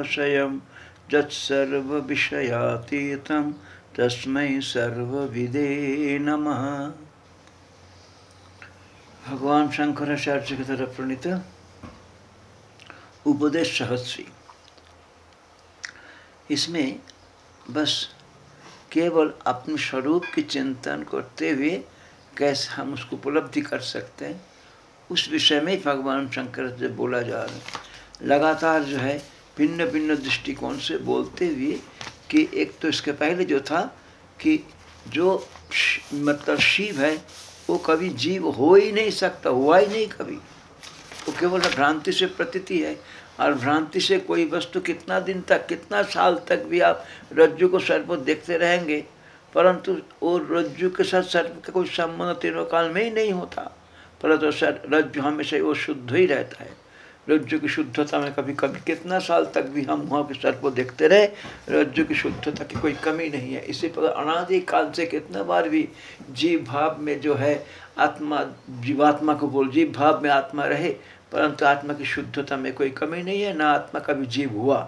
जगदाशयं जत्सर्वविषयातीतं तस्मै सर्वविदे नमः। भगवान शंकराचार्य की प्रणीत। उपदेश सहस्री। इसमें बस केवल अपने स्वरूप की चिंतन करते हुए कैसे हम उसको उपलब्धि कर सकते हैं, उस विषय में भगवान शंकर से बोला जा रहा है। लगातार जो है भिन्न भिन्न दृष्टिकोण से बोलते हुए कि एक तो इसके पहले जो था कि जो मतलब शिव है, वो कभी जीव हो ही नहीं सकता, हुआ ही नहीं कभी। वो केवल भ्रांति से प्रतीति है, और भ्रांति से कोई वस्तु कितना दिन तक, कितना साल तक भी आप रज्जु को सर्प देखते रहेंगे, परंतु वो रज्जु के साथ सर्प का कोई संबंध तीनों काल में ही नहीं होता। परंतु सर, रज्जु हमेशा वो शुद्ध ही रहता है। रज्जु की शुद्धता में कभी कभी कितना साल तक भी हम वहाँ के सर को देखते रहे रज्जु की शुद्धता की कोई कमी नहीं है इसी प्रकार अनादि काल से कितना बार भी जीव भाव में जो है आत्मा जीवात्मा को बोल जीव भाव में आत्मा रहे परंतु आत्मा की शुद्धता में कोई कमी नहीं है ना आत्मा कभी जीव हुआ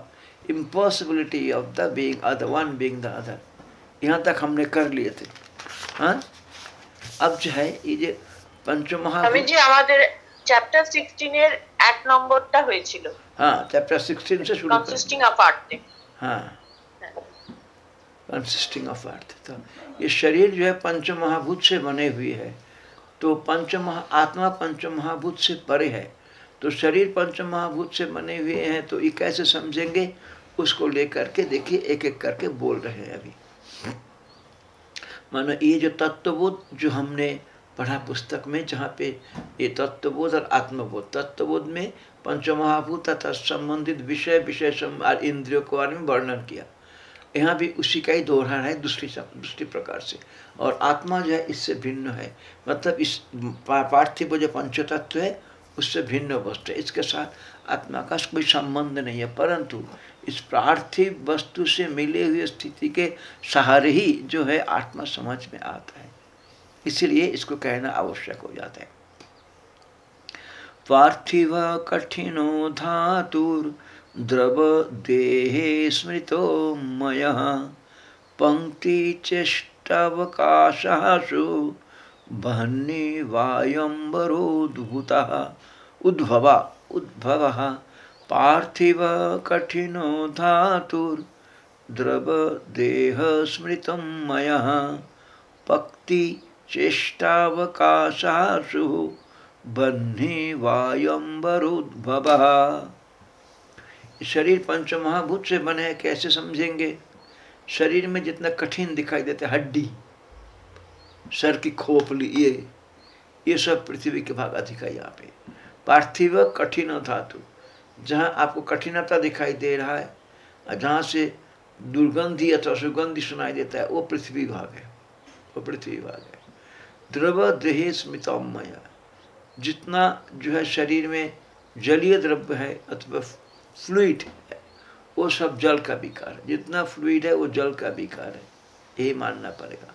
impossibility of the being other one being the other यहाँ तक हमने कर लिए थे हाँ अब जो है ये जो পঞ্চমহা আমি যে আমাদের চ্যাপ্টার 16 এর এক নম্বরটা হয়েছিল हाँ चैप्टर 16 से शुरू कंसिस्टिंग ऑफ अर्थ हाँ कंसिस्टिंग ऑफ अर्थ तो ये शरीर जो है पंच महाभूत से बने हुए है तो पंच महा आत्मा पंच महाभूत से परे है तो शरीर पंच महाभूत से बने हुए हैं तो ये कैसे समझेंगे उसको लेकर के देखिए एक एक करके बोल रहे हैं अभी मानो ये जो तत्वबोध जो हमने पढ़ा पुस्तक में, जहाँ पे ये तत्वबोध और आत्मबोध। तत्वबोध में पंचमहाभूत तथा संबंधित विषय विषय और इंद्रियों के बारे में वर्णन किया। यहाँ भी उसी का ही दोहरा है दूसरी दूसरी प्रकार से। और आत्मा जो है, इससे भिन्न है। मतलब इस पार्थिव जो पंच तत्व है, उससे भिन्न वस्तु है। इसके साथ आत्मा का कोई संबंध नहीं है। परंतु इस पार्थिव वस्तु से मिले हुए स्थिति के सहारे ही जो है, आत्मा समझ में आता है। इसलिए इसको कहना आवश्यक हो जाता है। पार्थिव कठिनो धातुर द्रव देहे स्मृतो मय पंक्ति चेष्टावकाशु बहनी वायंबरोद्भुत उद्भव उद्भव पार्थिव कठिनो धातुर द्रव देह स्मृत मय पक्ति चेष्टावकाशाशु बन्ही वायम्बरुद्भव। शरीर पंच महाभूत से बने कैसे समझेंगे? शरीर में जितना कठिन दिखाई देता है, हड्डी, सर की खोपली, ये ये सब पृथ्वी के भाग अधिक है यहाँ पे। पार्थिव कठिन धातु, जहाँ आपको कठिनता दिखाई दे रहा है, और जहाँ से दुर्गंधी अथवा सुगंधी सुनाई देता है, वो पृथ्वी भाग है, वो पृथ्वी भाग है। द्रव देहे स्मितमय जितना जो है शरीर में जलीय द्रव्य है अथवा फ्लूड है, वो सब जल का विकार है। जितना फ्लूड है, वो जल का विकार है। यही मानना पड़ेगा।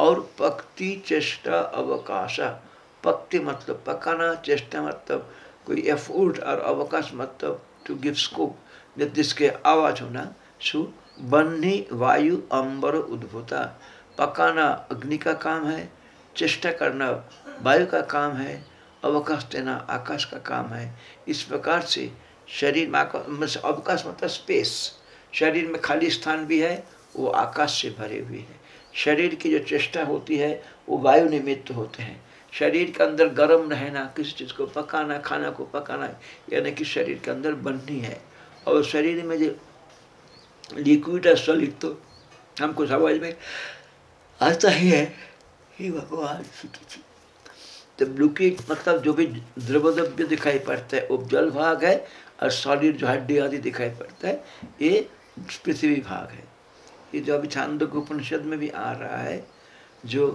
और पक्ति, चेष्टा, अवकाशा। पक्ति मतलब पकाना, चेष्टा मतलब कोई एफर्ट और अवकाश मतलब टू गिव स्कोप जिसके आवाज़ होना, सु बन्ही वायु, अंबर, उद्भुता। पकाना अग्नि का काम है, चेष्टा करना वायु का काम है, अवकाश देना आकाश का काम है। इस प्रकार से शरीर में अवकाश मतलब स्पेस शरीर में खाली स्थान भी है, वो आकाश से भरे हुए हैं। शरीर की जो चेष्टा होती है, वो वायु निमित्त होते हैं। शरीर के अंदर गर्म रहना, किसी चीज़ को पकाना, खाना को पकाना, यानी कि शरीर के अंदर बननी है। और शरीर में जो लिक्विड है सॉलिड तो हमको समझ में आता ही है। ही भगवान तो लिक्विड मतलब जो भी द्रवद्रव्य दिखाई पड़ता है, वो जल भाग है और सॉलिड जो हड्डी आदि दिखाई पड़ता है, ये पृथ्वी भाग है। ये जो अभी छांदो उपनिषद में भी आ रहा है, जो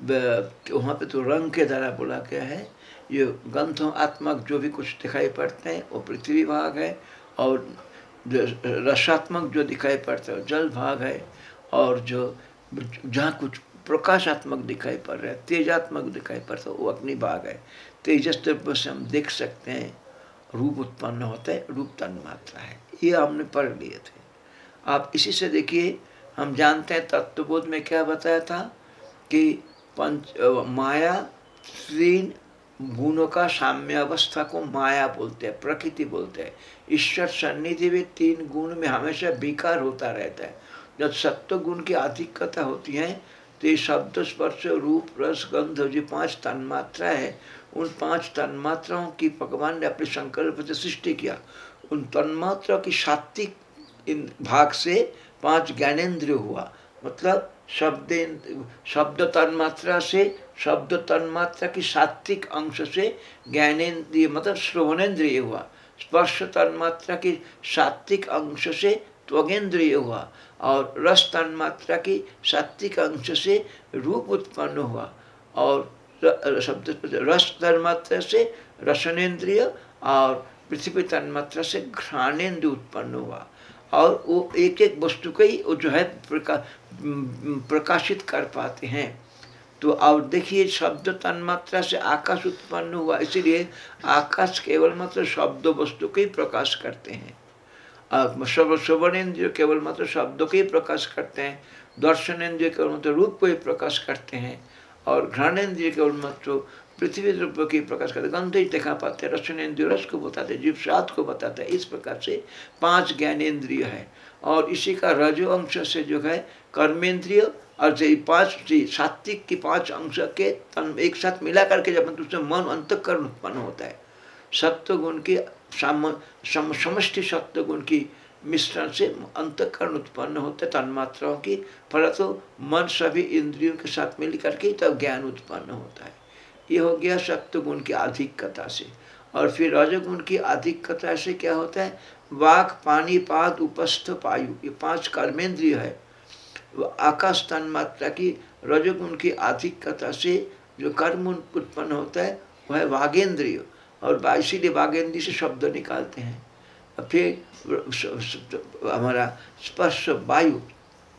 वहाँ पे तो रंग के द्वारा बोला गया है, ये गंधों आत्मक जो भी कुछ दिखाई पड़ते हैं, वो पृथ्वी भाग है और रसात्मक जो दिखाई पड़ता है जल भाग है और जो जहाँ कुछ प्रकाशात्मक दिखाई पड़ रहा है, तेजात्मक दिखाई पड़ता है वो अपनी भाग है। तेजस द्रव्य से हम देख सकते हैं, रूप उत्पन्न होता है, रूप तन मात्रा है। ये हमने पढ़ लिए थे। आप इसी से देखिए, हम जानते हैं तत्वबोध में क्या बताया था कि पंच माया तीन गुणों का साम्य अवस्था को माया बोलते हैं, प्रकृति बोलते हैं। ईश्वर सन्निधि में तीन गुण में हमेशा विकार होता रहता है। जब सत्व गुण की अधिकता होती है तो ये शब्द, स्पर्श, रूप, रस, गंध जो पाँच तन्मात्रा है। उन पाँच तन्मात्राओं की भगवान ने अपने संकल्प से सृष्टि किया। उन तन्मात्रा की सात्विक इन भाग से पाँच ज्ञानेन्द्र हुआ। मतलब शब्द शब्द तन्मात्रा से, शब्द तन्मात्रा की सात्विक अंश से ज्ञानेन्द्रिय मतलब श्रवणेन्द्रिय हुआ। स्पर्श तन्मात्रा की सात्विक अंश से त्वगेंद्रिय हुआ। और रस तन्मात्रा की सात्विक अंश से रूप उत्पन्न हुआ और शब्द रस तन्मात्रा से रसनेन्द्रिय और पृथ्वी तन्मात्रा से घ्राणेन्द्र उत्पन्न हुआ। और वो एक एक वस्तु को ही वो जो है प्रका, प्रकाशित कर पाते हैं। तो अब देखिए शब्द तन्मात्रा से आकाश उत्पन्न हुआ इसीलिए आकाश केवल मात्र शब्द वस्तु को ही प्रकाश करते हैं। श्रवणेन्द्रिय केवल मात्र शब्दों के ही प्रकाश करते हैं दर्शनेन्द्रिय केवल मात्र रूप को ही प्रकाश करते हैं, और घ्राणेन्द्रिय केवल मात्र पृथ्वी रूप की प्रकाश करते गंध ही देखा पाते हैं रसनेन्द्रिय रस को बताते जीव स्वाद को बताते हैं। इस प्रकार से पाँच ज्ञानेन्द्रिय है, और इसी का रजो अंश से जो है कर्मेंद्रिय और जो पाँच सात्विक की पाँच अंश के तन एक साथ मिला करके जब उसमें मन अंतकरण उत्पन्न होता है सत्व गुण की समष्टि सत्व गुण की मिश्रण से अंतकरण उत्पन्न होते, तन्मात्राओं की परंतु मन सभी इंद्रियों के साथ मिल करके तब ज्ञान उत्पन्न होता है। ये हो गया सत्व गुण की अधिकता से। और फिर रजगुण की अधिकता से क्या होता है? वाक, पानी, पाद, उपस्थ, पायु, ये पाँच कर्मेंद्रिय है। आकाश तन मात्रा की रजगुण की अधिकता से जो कर्म उत्पन्न होता है, वह वागेंद्रिय। और इसीलिए वागेंद्रिय से शब्द निकालते हैं। फिर हमारा स्पर्श वायु,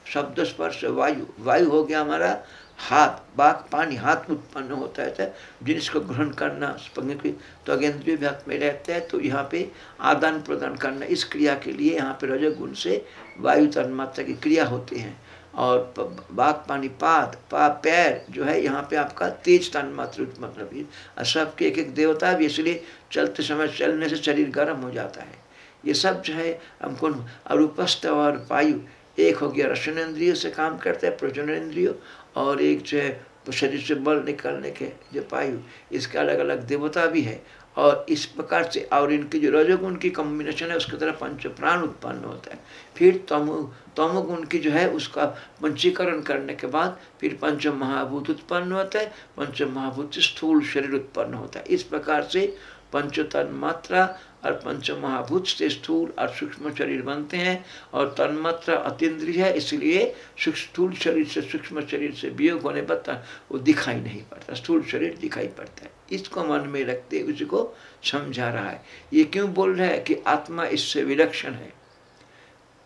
शब्द स्पर्श वायु वायु हो गया हमारा हाथ बाघ पानी, हाथ उत्पन्न होता है। जिसको ग्रहण करना तो अगेंद्रिय व्याप में रहते हैं तो यहाँ पे आदान प्रदान करना, इस क्रिया के लिए यहाँ पे रजोगुण से वायु तन्मात्रा की क्रिया होती है। और बाघ पानी पाद पा, पैर जो है, यहाँ पे आपका तेज तन मात्र मतलब सबके एक एक देवता भी इसलिए चलते समय चलने से शरीर गर्म हो जाता है। ये सब जो है, हमको और उपस्थ और वायु एक हो गया रसनेन्द्रिय से काम करता है प्रजनेन्द्रिय और एक जो है, शरीर से बल निकलने के जो पायु, इसके अलग अलग देवता भी है। और इस प्रकार से और इनकी जो रजोगुण की कॉम्बिनेशन है, उसकी तरह पंच प्राण उत्पन्न होता है। फिर तमो तमोगुण की जो है, उसका पंचीकरण करने के बाद फिर पंच महाभूत उत्पन्न होता है, पंच महाभूत से स्थूल शरीर उत्पन्न होता है। इस प्रकार से पंचतन मात्रा और पंच महाभूत से स्थूल और सूक्ष्म शरीर बनते हैं और तन्मात्रा अतिद्रिय है, इसलिए स्थूल शरीर से सूक्ष्म शरीर से वियोग होने पर वो दिखाई नहीं पड़ता, स्थूल शरीर दिखाई पड़ता है। इसको मन में रखते उसी को समझा रहा है। ये क्यों बोल रहा है कि आत्मा इससे विलक्षण है?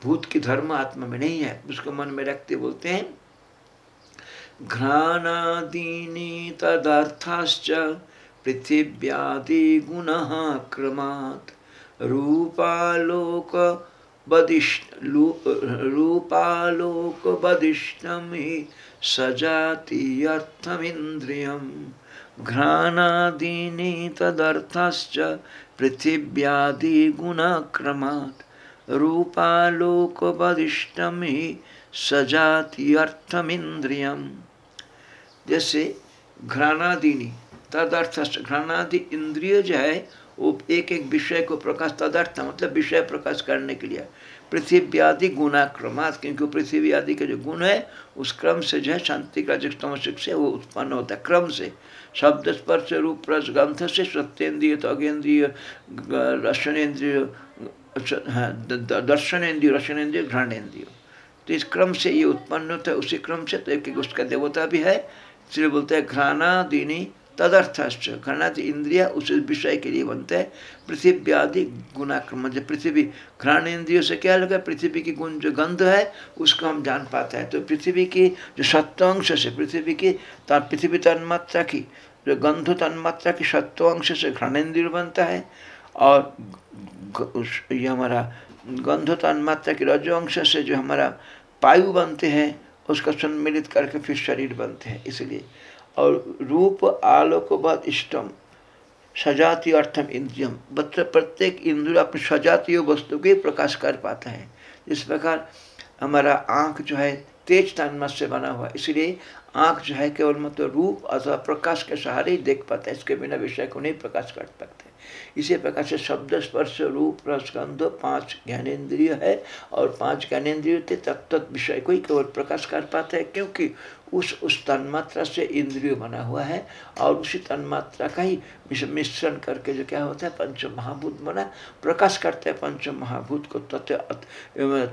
भूत की धर्म आत्मा में नहीं है। उसको मन में रखते बोलते हैं, घ्राणादीनी तदर्थाश्च पृथिव्यादिगुणः क्रमात् रूपालोक रूपालोकबदिष्टं हि सजातीयर्थमिन्द्रियं घ्राणादीनि तदर्थश्च पृथिव्यादिगुणक्रमात् रूपालोकबदिष्टं हि जैसे घ्राणादीनी तदर्थ घ्राणादि इंद्रिय जो है, वो एक एक विषय को प्रकाश, तदर्थ मतलब विषय प्रकाश करने के लिए। पृथ्वी आदि गुणाक्रमात, क्योंकि पृथ्वी आदि के जो गुण है, उस क्रम से जो है शांति का तमसिक से वो उत्पन्न होता है, क्रम से। शब्द स्पर्श रूप रस ग्रंथ से सत्येंद्रिय तो अगेंद्रिय रसनेन्द्रिय दर्शनेन्द्रिय रसनेन्द्रिय घृणेन्द्रिय तो इस क्रम से ये उत्पन्न होता है, उसी क्रम से तो एक उसका देवता भी है। इसलिए बोलते हैं घ्राणा दीनी तदर्थाश्च घृणादि इंद्रिया उस विषय के लिए बनते हैं। पृथ्वी आदि गुणाक्रम जो पृथ्वी घ्राण इंद्रियों से क्या लगा पृथ्वी की गुण जो गंध है, उसको हम जान पाते हैं। तो पृथ्वी की जो सत्वांश से, पृथ्वी की पृथ्वी तन्मात्रा की, जो गंध तन्मात्रा की सत्वांश से घृण इंद्रिय बनता है और ये हमारा गंध तन्मात्रा की रजोअंश से जो हमारा पायु बनते हैं, उसका सम्मिलित करके फिर शरीर बनते हैं। इसलिए और रूप आलोक व इष्टम, सजातीय अर्थम इंद्रियम। मतलब प्रत्येक इंद्र अपनी सजातीय वस्तु के प्रकाश कर पाता है। इस प्रकार हमारा आँख जो है तेज तानमा से बना हुआ इसलिए आँख जो है केवल मतलब रूप अथवा प्रकाश के सहारे ही देख पाता है। इसके बिना विषय को नहीं प्रकाश कर सकते। इसी प्रकार से शब्द स्पर्श रूप रसगंध पाँच ज्ञानेन्द्रिय है और पाँच ज्ञानेन्द्रिय तत्त विषय को ही केवल प्रकाश कर पाते हैं, क्योंकि उस उस तन्मात्रा से इंद्रिय बना हुआ है और उसी तन्मात्रा का ही मिश्रण करके जो क्या होता है पंच महाभूत बना, प्रकाश करते हैं पंच महाभूत को तत्व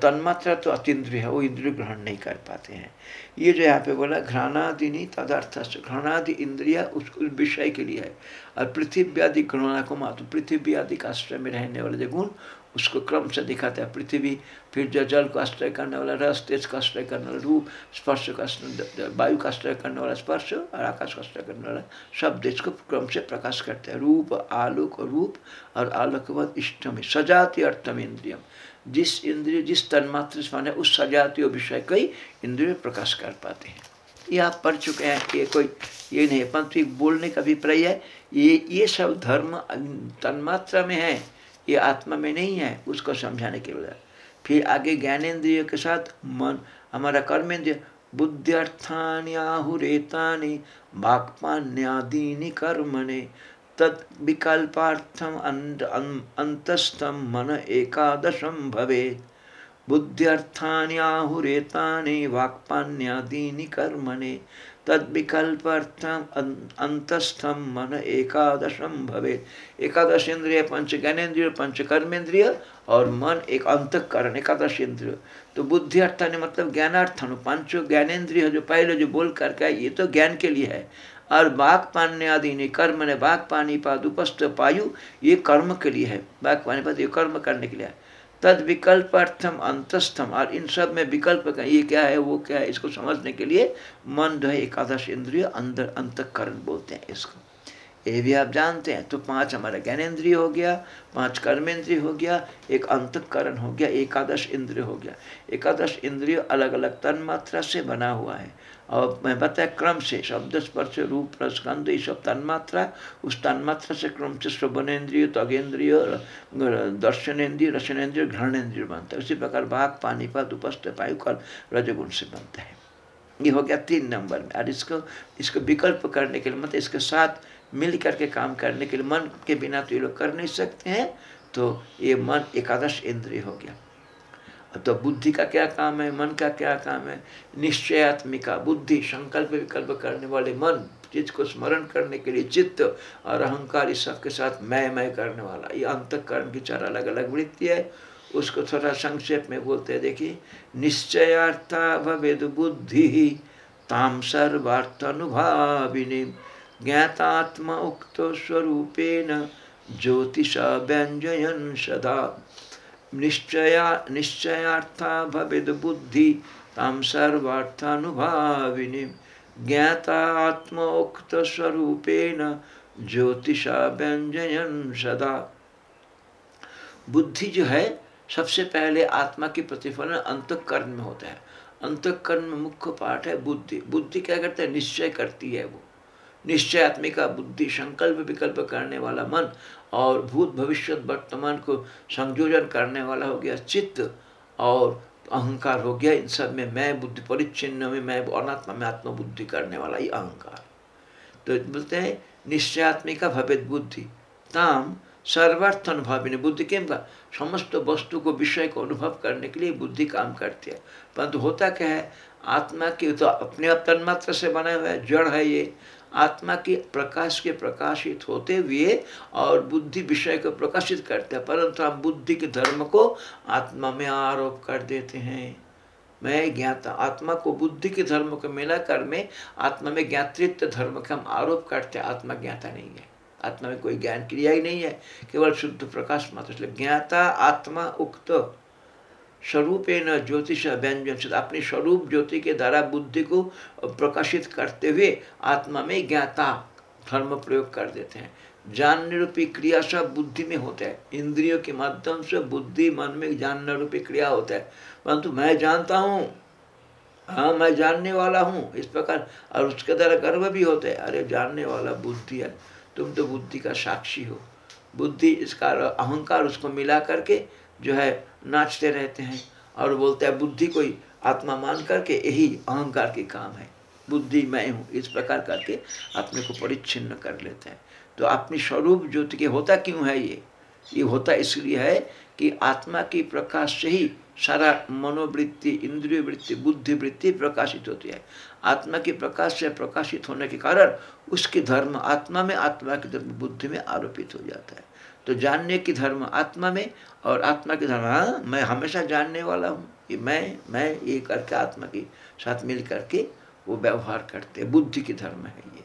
तन्मात्रा तो अतिद्रिय है, वो इंद्रिय ग्रहण नहीं कर पाते हैं। ये जो यहाँ पे बोला, घ्राणादिनी तदर्थ घ्राणादि इंद्रिया उस विषय के लिए है। और पृथ्वी आदि गणना को मातु, पृथ्वी आदि का आश्रय में रहने वाले जो गुण, उसको क्रम से दिखाते हैं। पृथ्वी फिर जो जल को आश्रय करने वाला, रस, तेज का आश्रय करने वाला, रूप, स्पर्श का वायु का आश्रय करने वाला, स्पर्श, और आकाश का आश्रय करने वाला, सब देश को क्रम से प्रकाश करते हैं। रूप, आलोक रूप, और आलोक बाद इष्टम, सजाति अर्थम इंद्रियम। जिस इंद्रिय, जिस तन्मात्र उस सजातीय विषय कई इंद्रिय प्रकाश कर पाते हैं। ये आप पढ़ चुके हैं कि कोई, ये नहीं परंतु बोलने का अभिप्राय है, ये ये सब धर्म तन्मात्रा में है, ये आत्मा में नहीं है, उसको समझाने के लिए फिर आगे ज्ञानेन्द्रिय के साथ, मन, हमारा कर्मेंद्रिय, बुद्ध्यर्थानि आहुरेतानि वाक्पान्यादीनि कर्मणे तद विकल्पार्थम अंतस्थम मन एकादशम भवे बुद्ध्यर्थानि आहुरेतानि वाक्पान्यादीनि कर्मणे तद्विकल्पार्थम अंतस्थम मन एकादशम भवे एकादश इंद्रिय पंच ज्ञानेन्द्रिय पंच कर्मेंद्रिय और मन एक अंतकरण एकादश इंद्रिय तो बुद्धि अर्थान मतलब ज्ञानार्थन। पंच ज्ञानेन्द्रिय जो पहले जो बोल करके ये तो ज्ञान के लिए है। और बाघ पान्य आदि ने कर्म ने बाघ पानी पाद उपस्थ पायु, ये कर्म के लिए है। बाघ पानी पाद ये कर्म करने के लिए है। तद विकल्प अर्थम अंतस्थम। और इन सब में विकल्प का ये क्या है, वो क्या है, इसको समझने के लिए मन जो है एकादश इंद्रिय अंदर अंतकरण बोलते हैं इसको। ये भी आप जानते हैं तो पाँच हमारा ज्ञानेन्द्रिय हो गया, पाँच कर्मेंद्रिय हो गया, एक अंतकरण हो गया, एकादश इंद्रिय हो गया। एकादश इंद्रिय अलग अलग तन मात्रा से बना हुआ है। और मैं बताया क्रम से शब्द स्पर्श रूप रसगंध ये सब तन्मात्रा उस तन्मात्रा से क्रम से श्रवणेन्द्रिय तगेन्द्रिय दर्शनेन्द्रिय रसनेन्द्रिय घृणेन्द्रिय बनता है। उसी प्रकार बाघ, पानीपत उपस्थ पायु कर रजगुण से बनता है। ये हो गया तीन नंबर में। और इसको इसको विकल्प करने के लिए मतलब इसके साथ मिल करके काम करने के लिए, मन के बिना तो ये लोग कर नहीं सकते हैं तो ये मन एकादश इंद्रिय हो गया। तो बुद्धि का क्या काम है? मन का क्या काम है? निश्चयात्मिका बुद्धि, संकल्प विकल्प करने वाले मन चीज़ को स्मरण करने के लिए चित्त और अहंकार, इस सब के साथ मैं मैं करने वाला। ये अंतकरण की चार अलग अलग वृत्ति है। उसको थोड़ा संक्षेप में बोलते हैं, देखिए। निश्चयार्था भवेद बुद्धि ताम सर्वार्थानुभाविनी ज्ञातात्म उक्त स्वरूपेण ज्योतिषा व्यंजयन सदा। निश्चया, निश्चयार्था भवेद बुद्धि ताम सर्वार्थानुभाविनी। स्वरूपेण ज्योतिषा व्यंजयन सदा। बुद्धि जो है, सबसे पहले आत्मा की प्रतिफलन अंतकरण में होता है। अंतकरण में मुख्य पाठ है बुद्धि। बुद्धि क्या करता है? निश्चय करती है वो। निश्चय आत्मिका बुद्धि, संकल्प विकल्प करने वाला मन और भूत भविष्य वर्तमान को संयोजन करने वाला हो गया चित्त और अहंकार हो गया इन सब में मैं बुद्धि परिच्छिन्न में, मैं अनात्मा में आत्म बुद्धि करने वाला ही अहंकार। तो बोलते हैं, निश्चयात्मिका भवेद बुद्धि। ताम सर्वार्थ अनुभव बुद्धि का? समस्त वस्तु को, विषय को अनुभव करने के लिए बुद्धि काम करती है। परंतु होता क्या है, आत्मा की तो अपने आप तन्मात्र से बना हुआ है, जड़ है ये। आत्मा के प्रकाश के प्रकाशित होते हुए और बुद्धि विषय को प्रकाशित करते हैं। परंतु हम बुद्धि के धर्म को आत्मा में आरोप कर देते हैं। मैं ज्ञाता, आत्मा को बुद्धि के धर्म को मिलाकर में आत्मा में ज्ञातृत्व धर्म का हम आरोप करते हैं। आत्मा ज्ञाता नहीं है। आत्मा में कोई ज्ञान क्रिया ही नहीं है। केवल शुद्ध प्रकाश मात्र। ज्ञाता, आत्मा, उक्त स्वरूप न ज्योतिष व्यंजन अपनी स्वरूप ज्योति के द्वारा बुद्धि को प्रकाशित करते हुए आत्मा में ज्ञाता धर्म प्रयोग कर देते हैं। जानने रूपी क्रिया सब बुद्धि में होता है। इंद्रियों के माध्यम से बुद्धि मन में जानने रूपी क्रिया होता है। परंतु मैं जानता हूँ। हाँ मैं जानने वाला हूँ। इस प्रकार, और उसके द्वारा गर्व भी होता है। अरे, जानने वाला बुद्धि है। तुम तो बुद्धि का साक्षी हो। बुद्धि, इसका अहंकार उसको मिला करके जो है नाचते रहते हैं और बोलते हैं, बुद्धि कोई आत्मा मान करके यही अहंकार के काम है। बुद्धि मैं हूँ। इस प्रकार करके अपने को परिच्छिन्न कर लेते हैं। तो अपनी स्वरूप ज्योति के होता क्यों है ये? ये होता इसलिए है कि आत्मा की प्रकाश से ही सारा मनोवृत्ति इंद्रिय वृत्ति बुद्धि वृत्ति प्रकाशित होती है। आत्मा के प्रकाश से प्रकाशित होने के कारण उसकी धर्म आत्मा में, आत्मा की धर्म बुद्धि में आरोपित हो जाता है। तो जानने की धर्म आत्मा में और आत्मा की धर्म हाँ मैं हमेशा जानने वाला हूँ ये मैं मैं ये करके आत्मा के साथ मिल करके वो व्यवहार करते बुद्धि की धर्म है ये।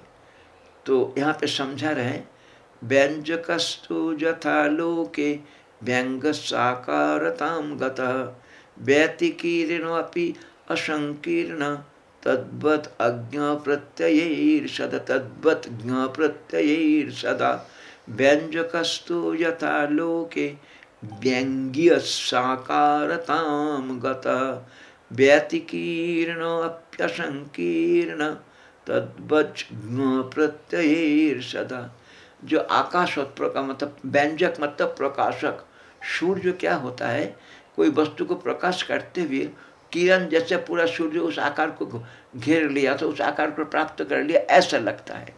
तो यहाँ पे समझा रहे व्यंजकस्तु यथा लोके व्यंग साकारताम गतः व्यतिकीर्णपि असंकीर्ण तद्वत् अज्ञ प्रत्ययैर्षद तद्वत् ज्ञ प्रत्ययैर्षदा व्यंजकस्तु यथा लोके व्यंग्य साकारताम गतः व्यतिकीर्णप्यसंकीर्ण तद्वत् ज्ञ प्रत्ययैर्षदा जो आकाश का मतलब व्यंजक मतलब प्रकाशक, सूर्य क्या होता है? कोई वस्तु को प्रकाश करते हुए किरण जैसे पूरा सूर्य उस आकार को घेर लिया तो उस आकार को प्राप्त कर लिया, ऐसा लगता है।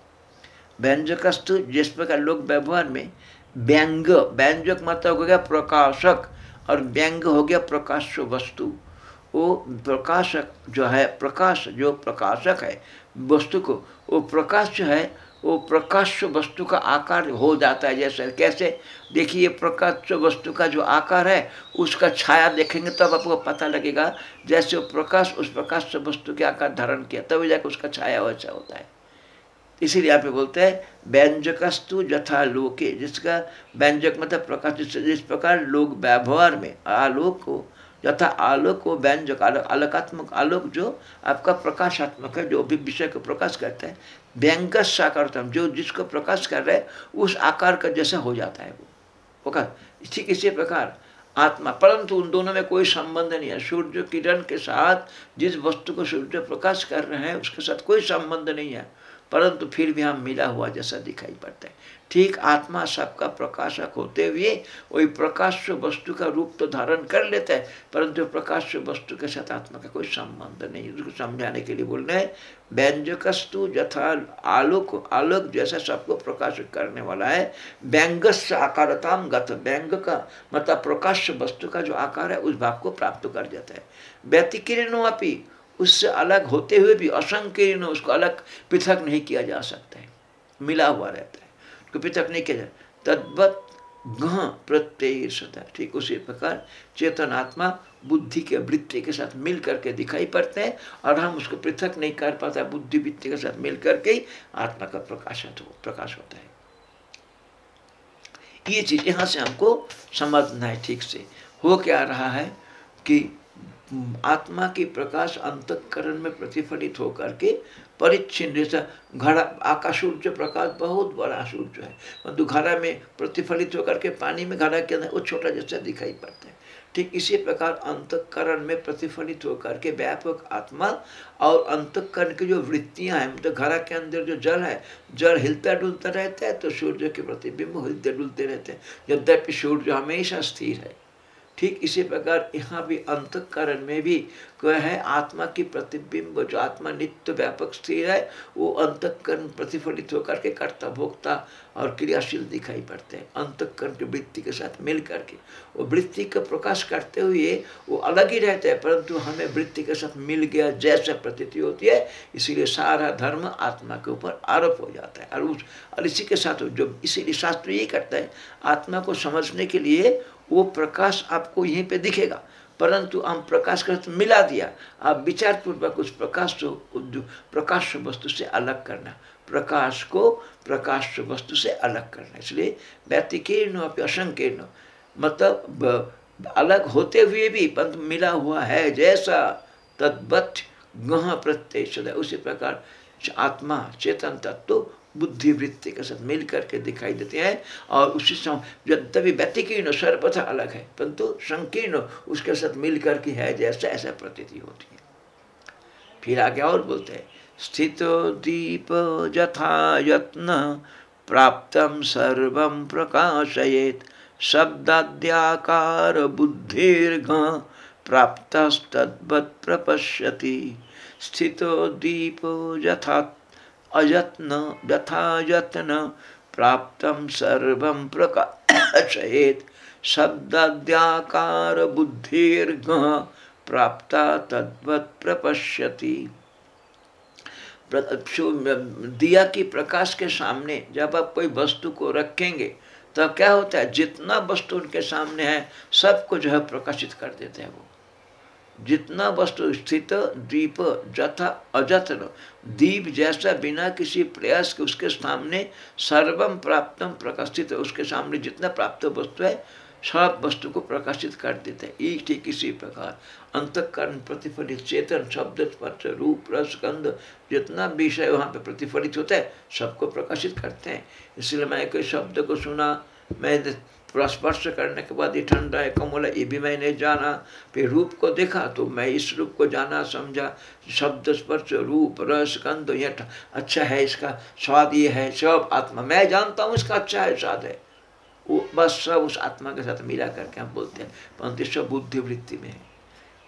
व्यंजकस्तु जिस प्रकार लोग व्यवहार में व्यंग व्यंजक मतलब हो गया प्रकाशक, और व्यंग हो गया प्रकाश वस्तु। वो प्रकाशक जो है, प्रकाश, जो प्रकाशक है वस्तु को, वो प्रकाश जो है, वो प्रकाश वस्तु का आकार हो जाता है जैसे, कैसे? देखिए प्रकाश वस्तु का जो आकार है, उसका छाया देखेंगे तब आपको पता लगेगा, जैसे वो प्रकाश, उस प्रकाश वस्तु के आकार धारण किया, तभी जाकर उसका छाया वैसा होता है। इसीलिए आप बोलते हैं, व्यंजकस्तु यथा लोके। जिसका व्यंजक मतलब प्रकाश जिस प्रकार लोग व्यवहार में आलोक को, यथा आलोक को व्यंजक आलोक आलोकात्मक आलोक जो आपका प्रकाशात्मक है, जो भी विषय को प्रकाश करता है व्यंग साकारतम जो जिसको प्रकाश कर रहे उस आकार का जैसा हो जाता है वो। होगा ठीक इसी प्रकार, आत्मा, परंतु उन दोनों में कोई संबंध नहीं है। सूर्य किरण के साथ जिस वस्तु को सूर्य प्रकाश कर रहे हैं, उसके साथ कोई संबंध नहीं है। परंतु फिर भी हम मिला हुआ जैसा दिखाई पड़ता है। ठीक आत्मा सबका प्रकाशक होते हुए वही प्रकाश वस्तु का रूप तो धारण कर लेता है, परंतु प्रकाश वस्तु के साथ आत्मा का कोई संबंध नहीं, उसको समझाने के लिए बोल रहे हैं, व्यंजकस्तु यथा आलोक आलोक जैसा सबको प्रकाशित करने वाला है व्यंग आकारताम गत, व्यंग का मतलब प्रकाश वस्तु का जो आकार है, उस भाव को प्राप्त कर जाता है। व्यतिकिरणों अपनी उससे अलग होते हुए भी असंकीर्ण उसको अलग पृथक नहीं किया जा सकता है। मिला हुआ रहता है। उसको पृथक नहीं किया जाता तद्वत गह प्रत्यय सदा। ठीक उसी प्रकार चेतन आत्मा बुद्धि के वृत्ति के साथ मिल करके दिखाई पड़ते हैं और हम उसको पृथक नहीं कर पाता, बुद्धि वृत्ति के साथ मिल करके ही आत्मा का प्रकाश प्रकाश होता है। ये चीज़ यहाँ से हमको समझना है ठीक से। हो क्या रहा है कि आत्मा की प्रकाश अंतकरण में प्रतिफलित होकर के परिच्छिन्न जैसा घड़ा, आकाश सूर्य प्रकाश बहुत बड़ा सूर्य है। परंतु घड़ा में प्रतिफलित होकर के पानी में, घड़ा के अंदर वो छोटा जैसा दिखाई पड़ता है। ठीक इसी प्रकार अंतकरण में प्रतिफलित होकर के व्यापक आत्मा और अंतकरण की जो वृत्तियाँ हैं मतलब घड़ा के अंदर जो जल है, जल हिलता डुलता रहता है तो सूर्य के प्रतिबिंब हिलते डुलते रहते हैं। यद्यपि सूर्य हमेशा स्थिर है। ठीक इसी प्रकार यहाँ भी अंतकरण में भी क्या है, आत्मा की प्रतिबिंब, जो आत्मा नित्य व्यापक स्थिर है, वो अंतकरण प्रतिफलित होकर के कर्ता भोक्ता और क्रियाशील दिखाई पड़ते हैं। अंतकरण की वृत्ति के साथ मिल करके वो वृत्ति का प्रकाश करते हुए वो अलग ही रहते हैं, परंतु हमें वृत्ति के साथ मिल गया जैसा प्रतीति होती है, इसीलिए सारा धर्म आत्मा के ऊपर आरोप हो जाता है। और उस, और इसी के साथ जो, इसीलिए शास्त्र यही करता है, आत्मा को समझने के लिए वो प्रकाश आपको यहीं पे दिखेगा। परंतु हम प्रकाश का मिला दिया। आप विचार पूर्वक उस प्रकाश को प्रकाश वस्तु से अलग करना। प्रकाश को प्रकाश वस्तु से अलग करना। इसलिए व्यतिकीर्ण असंकीर्ण। मतलब अलग होते हुए भी परंतु मिला हुआ है जैसा तद्वत गह प्रत्यय। उसी प्रकार आत्मा चेतन तत्व बुद्धि वृत्ति के साथ मिल करके दिखाई देते हैं और उसी समय यद्यपि व्यतिकीर्ण सर्वथा अलग है, परंतु संकीर्ण उसके साथ मिल करके है जैसा ऐसा प्रतीति होती है। फिर आगे और बोलते हैं, स्थित दीप यथा यत्न प्राप्त सर्व प्रकाशयेत, शब्दाद्याकार बुद्धिर्घ प्राप्तस्तद्वत् प्रपश्यति। स्थितो दीपो यथा अयत्न यथा यत्न प्राप्त सर्व प्रकाशयेत शब्दाद्याकार बुद्धिर्घ प्राप्त तद्वत् प्रपश्यति। दिया की प्रकाश के सामने जब आप कोई वस्तु को रखेंगे तो क्या होता है? जितना वस्तु उनके सामने है सबको जो है प्रकाशित कर देते हैं वो। जितना वस्तु स्थित, दीप, जथा अजत्र दीप जैसा बिना किसी प्रयास के उसके सामने सर्वम प्राप्तम प्रकाशित, उसके सामने जितना प्राप्त वस्तु है, सब वस्तु को प्रकाशित कर देते हैं। एक ठीक इसी प्रकार। अंतकरण प्रतिफलित, चेतन, शब्द, स्पर्श, रूप, रस, गंध, जितना विषय वहाँ पे प्रतिफलित होता है, सबको प्रकाशित करते हैं। इसलिए मैं कोई शब्द को सुना मैं स्पर्श करने के बाद ये ठंडा है, कमोला ये भी मैंने जाना। फिर रूप को देखा तो मैं इस रूप को जाना समझा। शब्द, स्पर्श, रूप, रस, गंध, ये अच्छा है इसका, स्वाद ये है, सब आत्मा। मैं जानता हूँ इसका अच्छा है, स्वाद है। वो बस सब उस आत्मा के साथ मिला करके हम बोलते हैं, परंतु सब बुद्धि वृत्ति में है।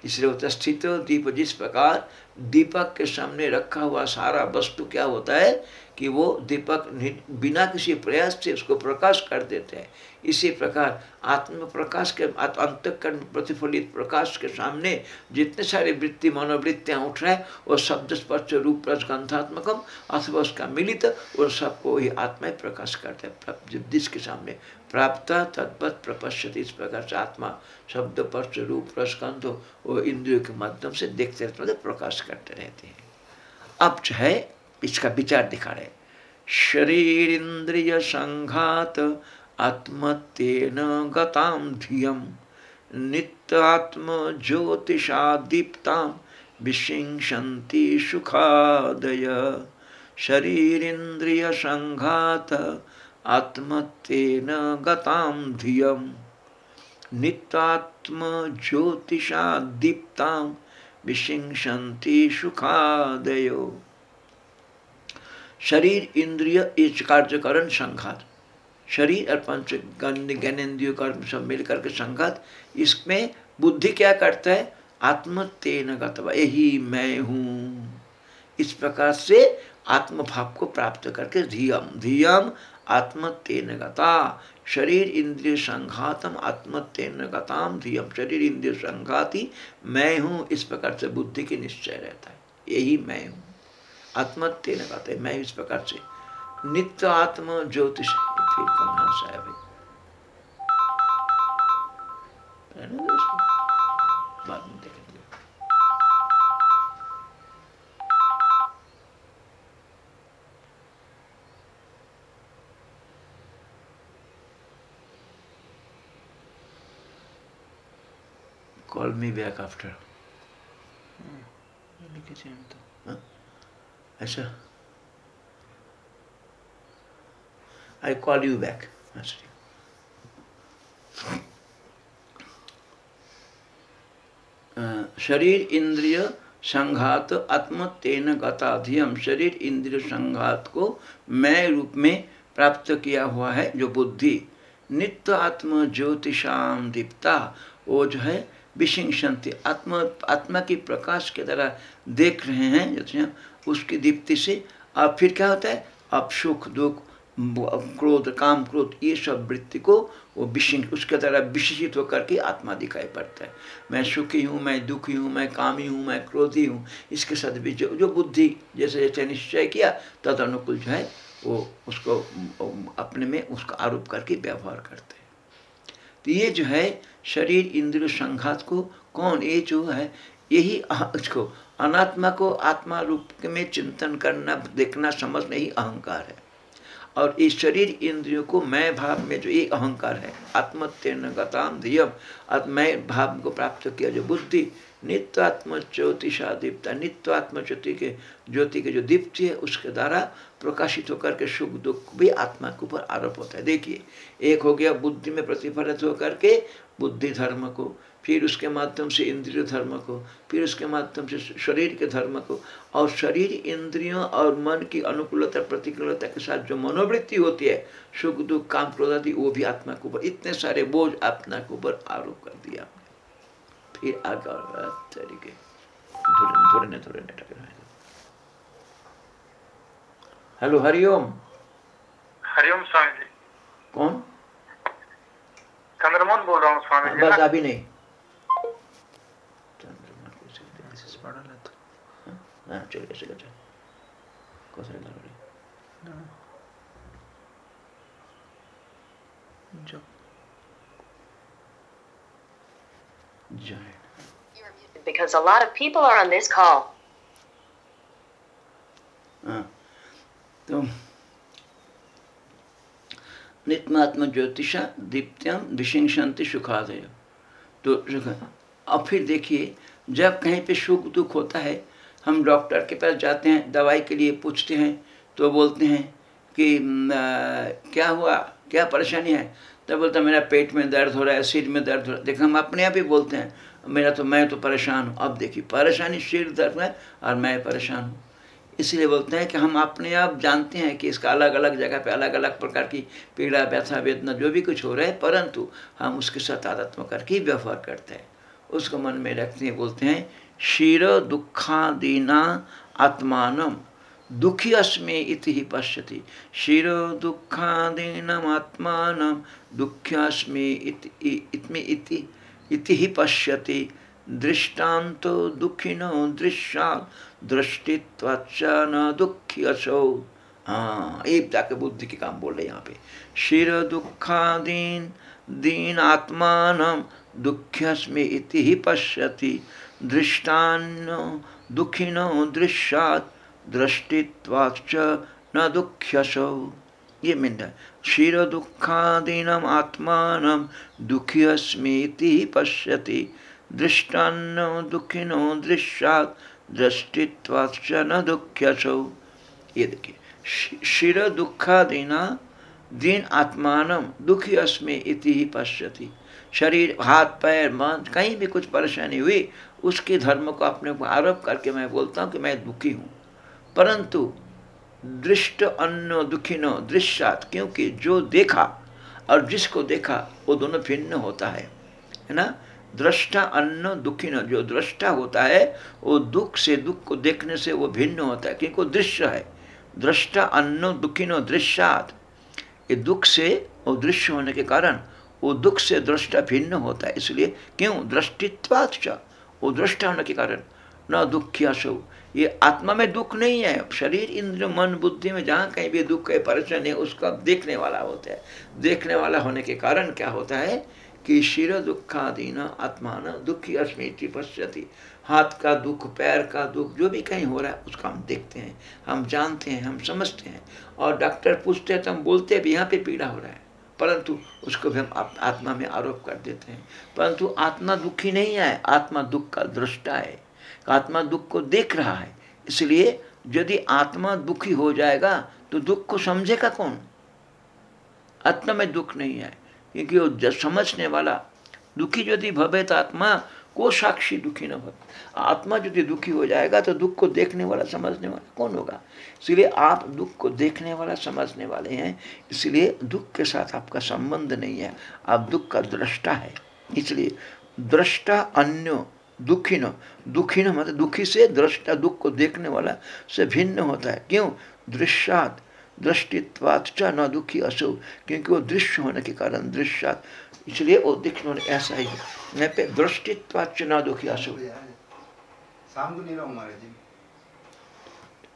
इसलिए होता स्थित दीप, जिस प्रकार दीपक के सामने रखा हुआ सारा वस्तु क्या होता है? कि वो दीपक बिना किसी प्रयास से उसको प्रकाश कर देते हैं। इसी प्रकार आत्म प्रकाश के अंतकरण प्रतिफलित प्रकाश के सामने जितने सारे वृत्ति, मनोवृत्तियाँ उठ रहे हैं, वो शब्द स्पर्श, रूप रसगंधात्मकम अथवा उसका मिलित, वो सबको ही आत्मा प्रकाश करते हैं। जिसके सामने प्राप्त, तद्वत प्रपश्यति। इस प्रकार से आत्मा शब्द पर्श रूप रसगंध वो इंद्रियों के माध्यम से देखते रहते मतलब प्रकाश करते रहते हैं। अब जो है इसका विचार दिखा रहे शरीर इंद्रिय संघात आत्मतेन गताम धियम नित्यात्म ज्योतिषा दीप्ता विशिंशन्ति सुखादय। शरीरेन्द्रिय संघात आत्मतेन गताम धियम नित्यात्म ज्योतिषा दीप्ता विशिंशन्ति सुखादयो। शरीर, इंद्रिय इस कार्यकरण संघात। शरीर और पंच ज्ञानेन्द्रियों कर्म सब मिल करके संघात। इसमें बुद्धि क्या करता है? आत्म तेन गतवा यही मैं हूँ। इस प्रकार से आत्मभाव को प्राप्त करके धियम धियम आत्म तेन गता। शरीर, इंद्रिय, संघातम आत्म तेन गताम, धियम। शरीर, इंद्रिय, संघाती मैं हूँ। इस प्रकार से बुद्धि की निश्चय रहता है। यही मैं हूँ। आत्मत्य लगाते हैं मैं इस प्रकार से नित्य आत्म ज्योतिष फिर कौन सा है भाई बाद में देखेंगे call me back after. Hmm. अच्छा आई कॉल यू बैक शरीर इंद्रिय संघात आत्म तेन गताधियम शरीर इंद्रिय संघात को मैं रूप में प्राप्त किया हुआ है, जो बुद्धि, नित्य आत्म, ज्योतिषाम, दीप्ता, वो जो है विशिंशंति आत्मा आत्मा की प्रकाश के द्वारा देख रहे हैं, जैसे उसकी दीप्ति से। आप फिर क्या होता है? आप सुख, दुख क्रोध, काम, क्रोध, ये सब वृत्ति को वो विशिंग उसके द्वारा विशेषित होकर के आत्मा दिखाई पड़ता है। मैं सुखी हूँ, मैं दुखी हूँ, मैं कामी हूँ, मैं क्रोधी हूँ, इसके साथ भी जो जो बुद्धि, जैसे जैसे निश्चय किया तद अनुकूल जो है, वो उसको अपने में उसका आरोप करके व्यवहार करते हैं। तो ये जो है, शरीर इंद्र संघात को कौन, ये जो है यही उसको अनात्मा को आत्मा रूप में चिंतन करना, देखना, समझना ही अहंकार है। और इस शरीर इंद्रियों को मैं भाव में जो एक अहंकार है आत्मत्यन गताम धियम मैं भाव को प्राप्त किया जो बुद्धि नित्यात्म ज्योतिषा दीप्ता नित्यात्म ज्योति के ज्योति के जो दीप्ति है, उसके द्वारा प्रकाशित होकर के सुख दुख भी आत्मा के ऊपर आरोप होता है। देखिए, एक हो गया बुद्धि में प्रतिफलित होकर के बुद्धि धर्म को फिर उसके माध्यम से इंद्रिय धर्म को फिर उसके माध्यम से शरीर के धर्म को और शरीर इंद्रियों और मन की अनुकूलता प्रतिकूलता के साथ जो मनोवृत्ति होती है सुख दुख काम क्रोध आदि वो भी आत्मा के ऊपर इतने सारे बोझ आत्मा के ऊपर आरोप कर दिया फिर आगे तरीके। धुरने धुरने हेलो हरिओम हरिओम स्वामी जी। कौन? चंद्रमोहन बोल रहा हूँ स्वामी जी। बस अभी नहीं। हाँ चलिए चलिए चलिए कौन सा जो जाए because a lot of people are on this call. हाँ तो नित्मात्म ज्योतिषा दीप्त्यम विशिंशंति सुखादय तो अब फिर देखिए जब कहीं पे सुख दुख होता है हम डॉक्टर के पास जाते हैं दवाई के लिए पूछते हैं तो बोलते हैं कि आ, क्या हुआ? क्या परेशानी है? तब बोलता मेरा पेट में दर्द हो रहा है सिर में दर्द हो रहा है। देखो हम अपने आप ही बोलते हैं मेरा तो मैं तो परेशान हूँ। अब देखिए परेशानी सिर दर्द है और मैं परेशान हूँ। इसलिए बोलते हैं कि हम अपने आप जानते हैं कि इसका अलग अलग जगह पे अलग अलग प्रकार की पीड़ा व्यथा वेदना जो भी कुछ हो रहा है परंतु हम उसके साथ आदत्म करके व्यवहार करते हैं। उसको मन में रखते हैं बोलते हैं क्षीर दुखादीना आत्मान। दुखी अस्मे इति ही पश्यति। क्षीर दुखादीनम आत्मान दुख्यास्मे इति इति ही पश्यति। दृष्टान्तो दुखिनो दृश्या दृष्टित्वाच न दुखी असो। हाँ एक जाके बुद्धि के काम बोल रहे यहाँ पे। क्षीर दुखादीन, दीन आत्मान दुख्यस्मे इति ही पश्यति। दृष्टान्न दुखिनो दृश्यात् दृष्टित्वाच न दुख्यसौ। ये है क्षीर दुखादीनम आत्मान दुखी अस्मीति पश्यति। दृष्टान्न दुखिनो दृश्यात् दृष्टित्वाच न दुख्यसौ। ये देखिए क्षीर दुखादीना दीन आत्मान दुखी अस्मे इति ही पश्यति। शरीर, हाथ, पैर, मन, कहीं भी कुछ परेशानी हुई उसके धर्म को अपने ऊपर आरोप करके मैं बोलता हूँ कि मैं दुखी हूँ। परंतु दृष्ट अन्न दुखी न दृश्यात, क्योंकि जो देखा और जिसको देखा, वो दोनों भिन्न होता है है ना? दृष्टा अन्न दुखी न जो दृष्टा होता है, वो दुख से, दुख को देखने से वो भिन्न होता है, क्योंकि वो दृश्य है। दृष्टा अन्न दुखी न दृश्यात, ये दुख से वो दृश्य होने के कारण वो दुख से, दृष्टा भिन्न होता है। इसलिए क्यों? दृष्टित्वाच वो दृष्टा होने के कारण। न दुखिया सो ये आत्मा में दुख नहीं है। शरीर, इंद्र, मन, बुद्धि में जहाँ कहीं भी दुख है परेशानी है उसका देखने वाला होता है। देखने वाला होने के कारण क्या होता है कि शिर आत्मा न दुखी अस्मृति पश्यति। हाथ का दुख, पैर का दुख, जो भी कहीं हो रहा है, उसका हम देखते हैं। हम जानते हैं, हम समझते हैं। और डॉक्टर पूछते हैं तो हम बोलते हैं भी यहाँ पे पीड़ा हो रहा है। परंतु उसको भी हम आत्मा में आरोप कर देते हैं। परंतु आत्मा दुखी नहीं है, आत्मा दुख का दृष्टा है। आत्मा दुख को देख रहा है। इसलिए यदि आत्मा दुखी हो जाएगा तो दुख को समझेगा कौन? आत्मा में दुख नहीं है, क्योंकि वो समझने वाला दुखी यदि भवेत आत्मा को साक्षी दुखी न हो। आत्मा यदि दुखी हो जाएगा तो दुख को देखने वाला, समझने वाला कौन होगा? इसलिए आप दुख को देखने वाला, समझने वाले हैं। इसलिए दुख के साथ आपका संबंध नहीं है। आप दुख का दृष्टा है। इसलिए दृष्टा अन्य दुखी न दुखी न मतलब दुखी से दृष्टा, दुख को देखने वाला से भिन्न होता है। क्यों? दृश्यात, दृष्टित्वात न दुखी असो। क्योंकि वो दृश्य होने के कारण दृश्यात इसलिए वो दिखने वाले ऐसा ही है। पे दृष्टित्वाच न दुखी असो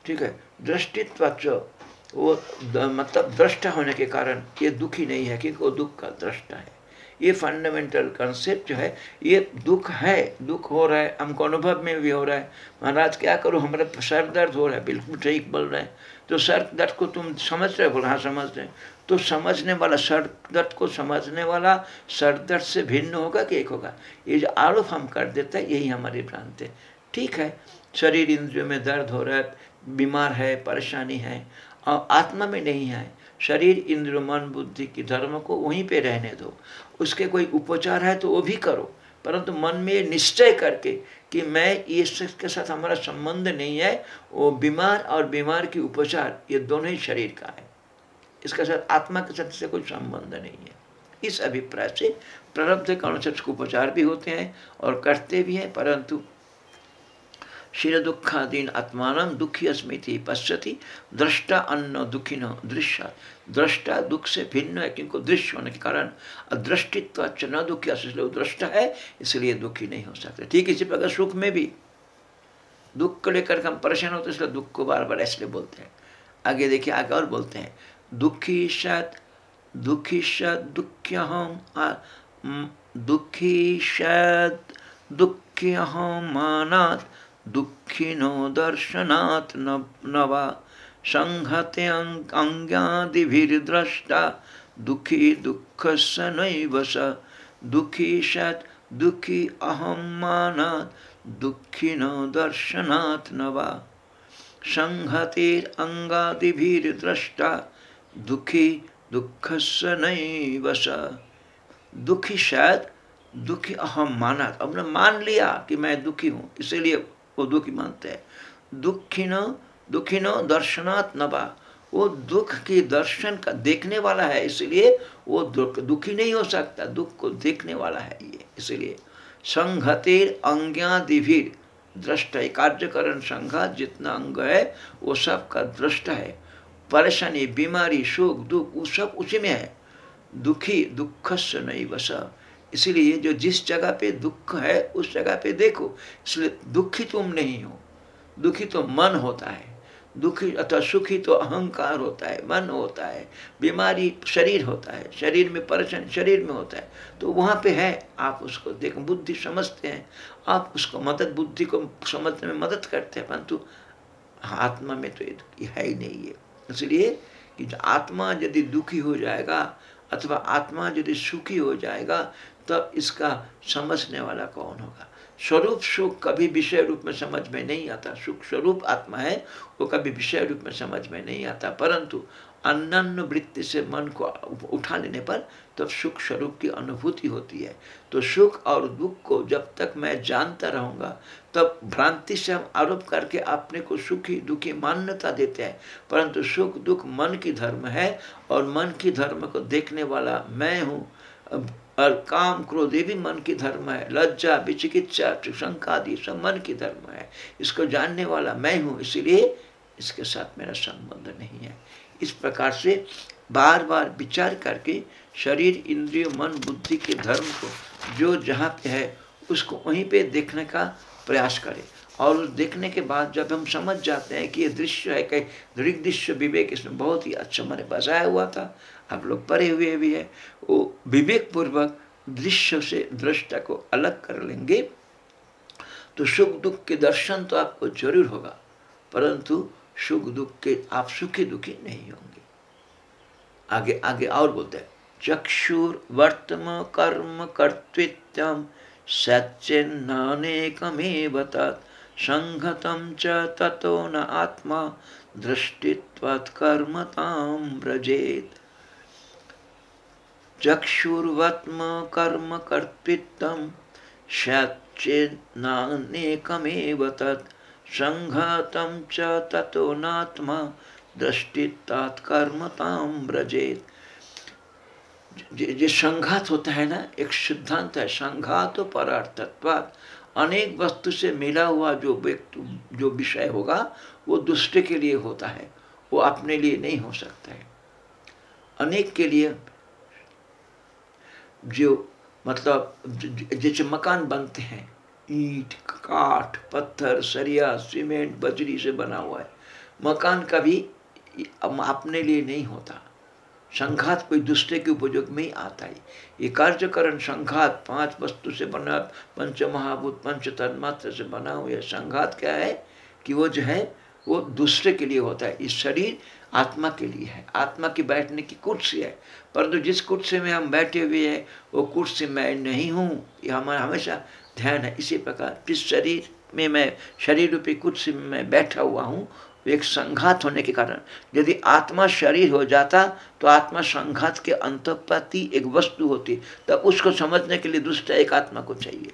ठीक है। दृष्टित्वाच वो मतलब दृष्टा होने के कारण ये दुखी नहीं है क्योंकि वो दुख का दृष्टा है। ये फंडामेंटल कंसेप्ट जो है ये दुख है दुख हो रहा है हमको अनुभव में भी हो रहा है। महाराज क्या करूँ? हमारे सर दर्द हो रहा है बिल्कुल ठीक बोल रहे हैं। तो सर दर्द को तुम समझ रहे हो? बोला हाँ समझ रहे हैं। तो समझने वाला सर दर्द को समझने वाला सर दर्द से भिन्न होगा कि एक होगा। ये जो आरोप हम कर देते हैं, यही हमारी भ्रांति है। ठीक है? शरीर इंद्रियों में दर्द हो रहा है, बीमार है, परेशानी है और आत्मा में नहीं है। शरीर इंद्र मन, बुद्धि की धर्म को वहीं पे रहने दो। उसके कोई उपचार है तो वो भी करो। परंतु मन में ये निश्चय करके कि मैं ये के साथ हमारा संबंध नहीं है, वो बीमार और बीमार की उपचार, ये दोनों ही शरीर का है। इसके साथ आत्मा के साथ से कोई संबंध नहीं है। इस अभिप्राय से प्रारब्ध के अनुसार उपचार भी होते हैं और करते भी हैं, परंतु शिर दुखादीन आत्मान दुखी स्मृति पश्यति, दृष्टा अन्न दुखी न दृश्य। दृष्टा दुख से भिन्न है क्योंकि दृश्य होने के कारण अदृष्टित्व न दुखी इसलिए दृष्टा है, इसलिए दुखी नहीं हो सकते। ठीक इसी प्रकार सुख में भी दुख को लेकर हम परेशान होते इसलिए दुख को बार बार इसलिए बोलते हैं। आगे देखिए, आगे और बोलते हैं। दुखी शायद दुखी शायद दुखी हम दुखी शायद दुखी हम मानात दुःखिनो दर्शनात् न वा संहते अङ्गादिभिर्द्रष्टा, दुःखी दुःखस्य नैव स। दुःखी सत् दुःखी अहं मानात्, दुःखिनो दर्शनात् न वा संहतेरङ्गादिभिर्द्रष्टा दुख दुःखस्य नहीं स दुखी शायद दुखी अहम माना। हमने मान लिया कि मैं दुखी हूँ, इसीलिए वो दुखी मानते हैं। दुखी न दुखी न दर्शनात् नबा वो दुख की दर्शन का देखने वाला है, इसलिए वो दुख, दुखी नहीं हो सकता। दुख को देखने वाला है ये, इसलिए। संघतिर अंग्यादिभीर। दृष्ट है कार्यकरण संघात जितना अंग है, वो सब का दृष्ट है। परेशानी, बीमारी सुख दुख, वो सब उसी में है। दुखी दुख से नहीं, बसा। इसीलिए जो जिस जगह पे दुख है, उस जगह पे देखो। इसलिए दुखी तुम नहीं हो। दुखी तो मन होता है। दुखी अथवा सुखी तो अहंकार होता है, मन होता है, बीमारी शरीर होता है, शरीर में परेशान शरीर में होता है। तो वहाँ पे है, आप उसको देख, बुद्धि समझते हैं। आप उसको मदद, बुद्धि को समझने में मदद करते हैं, परंतु आत्मा में तो ये है ही नहीं है इसलिए कि आत्मा यदि दुखी हो जाएगा अथवा आत्मा यदि सुखी हो जाएगा, तब इसका समझने वाला कौन होगा? स्वरूप सुख कभी विषय रूप में समझ में नहीं आता। सुख स्वरूप आत्मा है, वो कभी विषय रूप में समझ में नहीं आता। परंतु अन्य वृत्ति से मन को उठा लेने पर तब सुख स्वरूप की अनुभूति होती है। तो सुख और दुख को जब तक मैं जानता रहूँगा, तब भ्रांति से हम आरोप करके अपने को सुखी, दुखी मान्यता देते हैं। परंतु सुख, दुख मन की धर्म है और मन की धर्म को देखने वाला मैं हूँ। और काम क्रोध ये भी मन की धर्म है। लज्जा, विचिकित्सा शंका आदि सब मन की धर्म है। इसको जानने वाला मैं हूँ, इसलिए इसके साथ मेरा संबंध नहीं है। इस प्रकार से बार बार विचार करके शरीर, इंद्रिय, मन, बुद्धि के धर्म को जो जहाँ पे है, उसको वहीं पे देखने का प्रयास करें। और उस देखने के बाद जब हम समझ जाते हैं कि ये दृश्य है, कहीं दृग दृश्य विवेक इसमें बहुत ही अच्छा मैंने बजाया हुआ था आप लोग पढ़े हुए भी है, वो विवेक पूर्वक दृश्य से दृष्टा को अलग कर लेंगे तो सुख दुख के दर्शन तो आपको ज़रूर होगा। परंतु सुख दुख के, आप सुखी दुखी नहीं होंगे। आगे आगे और बोलते हैं, चक्षुर वर्तम कर्म कर्तृत्व सच्चिन्नानेकमेव तत् संहतम च ततो न आत्मा, दृष्टित्वात् कर्मतां व्रजेत। चक्षुर्वत्म कर्म कर्तृत्वं स्याच्चेन्नानेकमेव तत् संघातं च ततो नात्मा दृष्टित्वात् कर्मतां व्रजेत। जो संघात होता है ना, एक सिद्धांत है, संघात परार्थत्वात्। अनेक वस्तु से मिला हुआ जो व्यक्ति, जो विषय होगा, वो दूसरे के लिए होता है, वो अपने लिए नहीं हो सकता है। अनेक के लिए जो मतलब जैसे मकान बनते हैं ईंट, काठ, पत्थर, सरिया, सीमेंट, बजरी से बना हुआ है। मकान कभी अपने लिए नहीं होता। संघात कोई दूसरे के उपयोग में ही आता है। ये कार्यकरण संघात पाँच वस्तु से बना पंच महाभूत पंच तन्मात्र से बना हुआ संघात क्या है कि वो जो है, वो दूसरे के लिए होता है। इस शरीर आत्मा के लिए है। आत्मा की बैठने की कुर्सी है। परंतु जिस कुर्सी में हम बैठे हुए हैं, वो कुर्सी मैं नहीं हूँ। ये हमारा हमेशा ध्यान है। इसी प्रकार जिस शरीर में मैं, शरीर रूपी कुछ में बैठा हुआ हूँ एक संघात होने के कारण। यदि आत्मा शरीर हो जाता तो आत्मा संघात के अंतपाती एक वस्तु होती, तब उसको समझने के लिए दुष्ट एक आत्मा को चाहिए।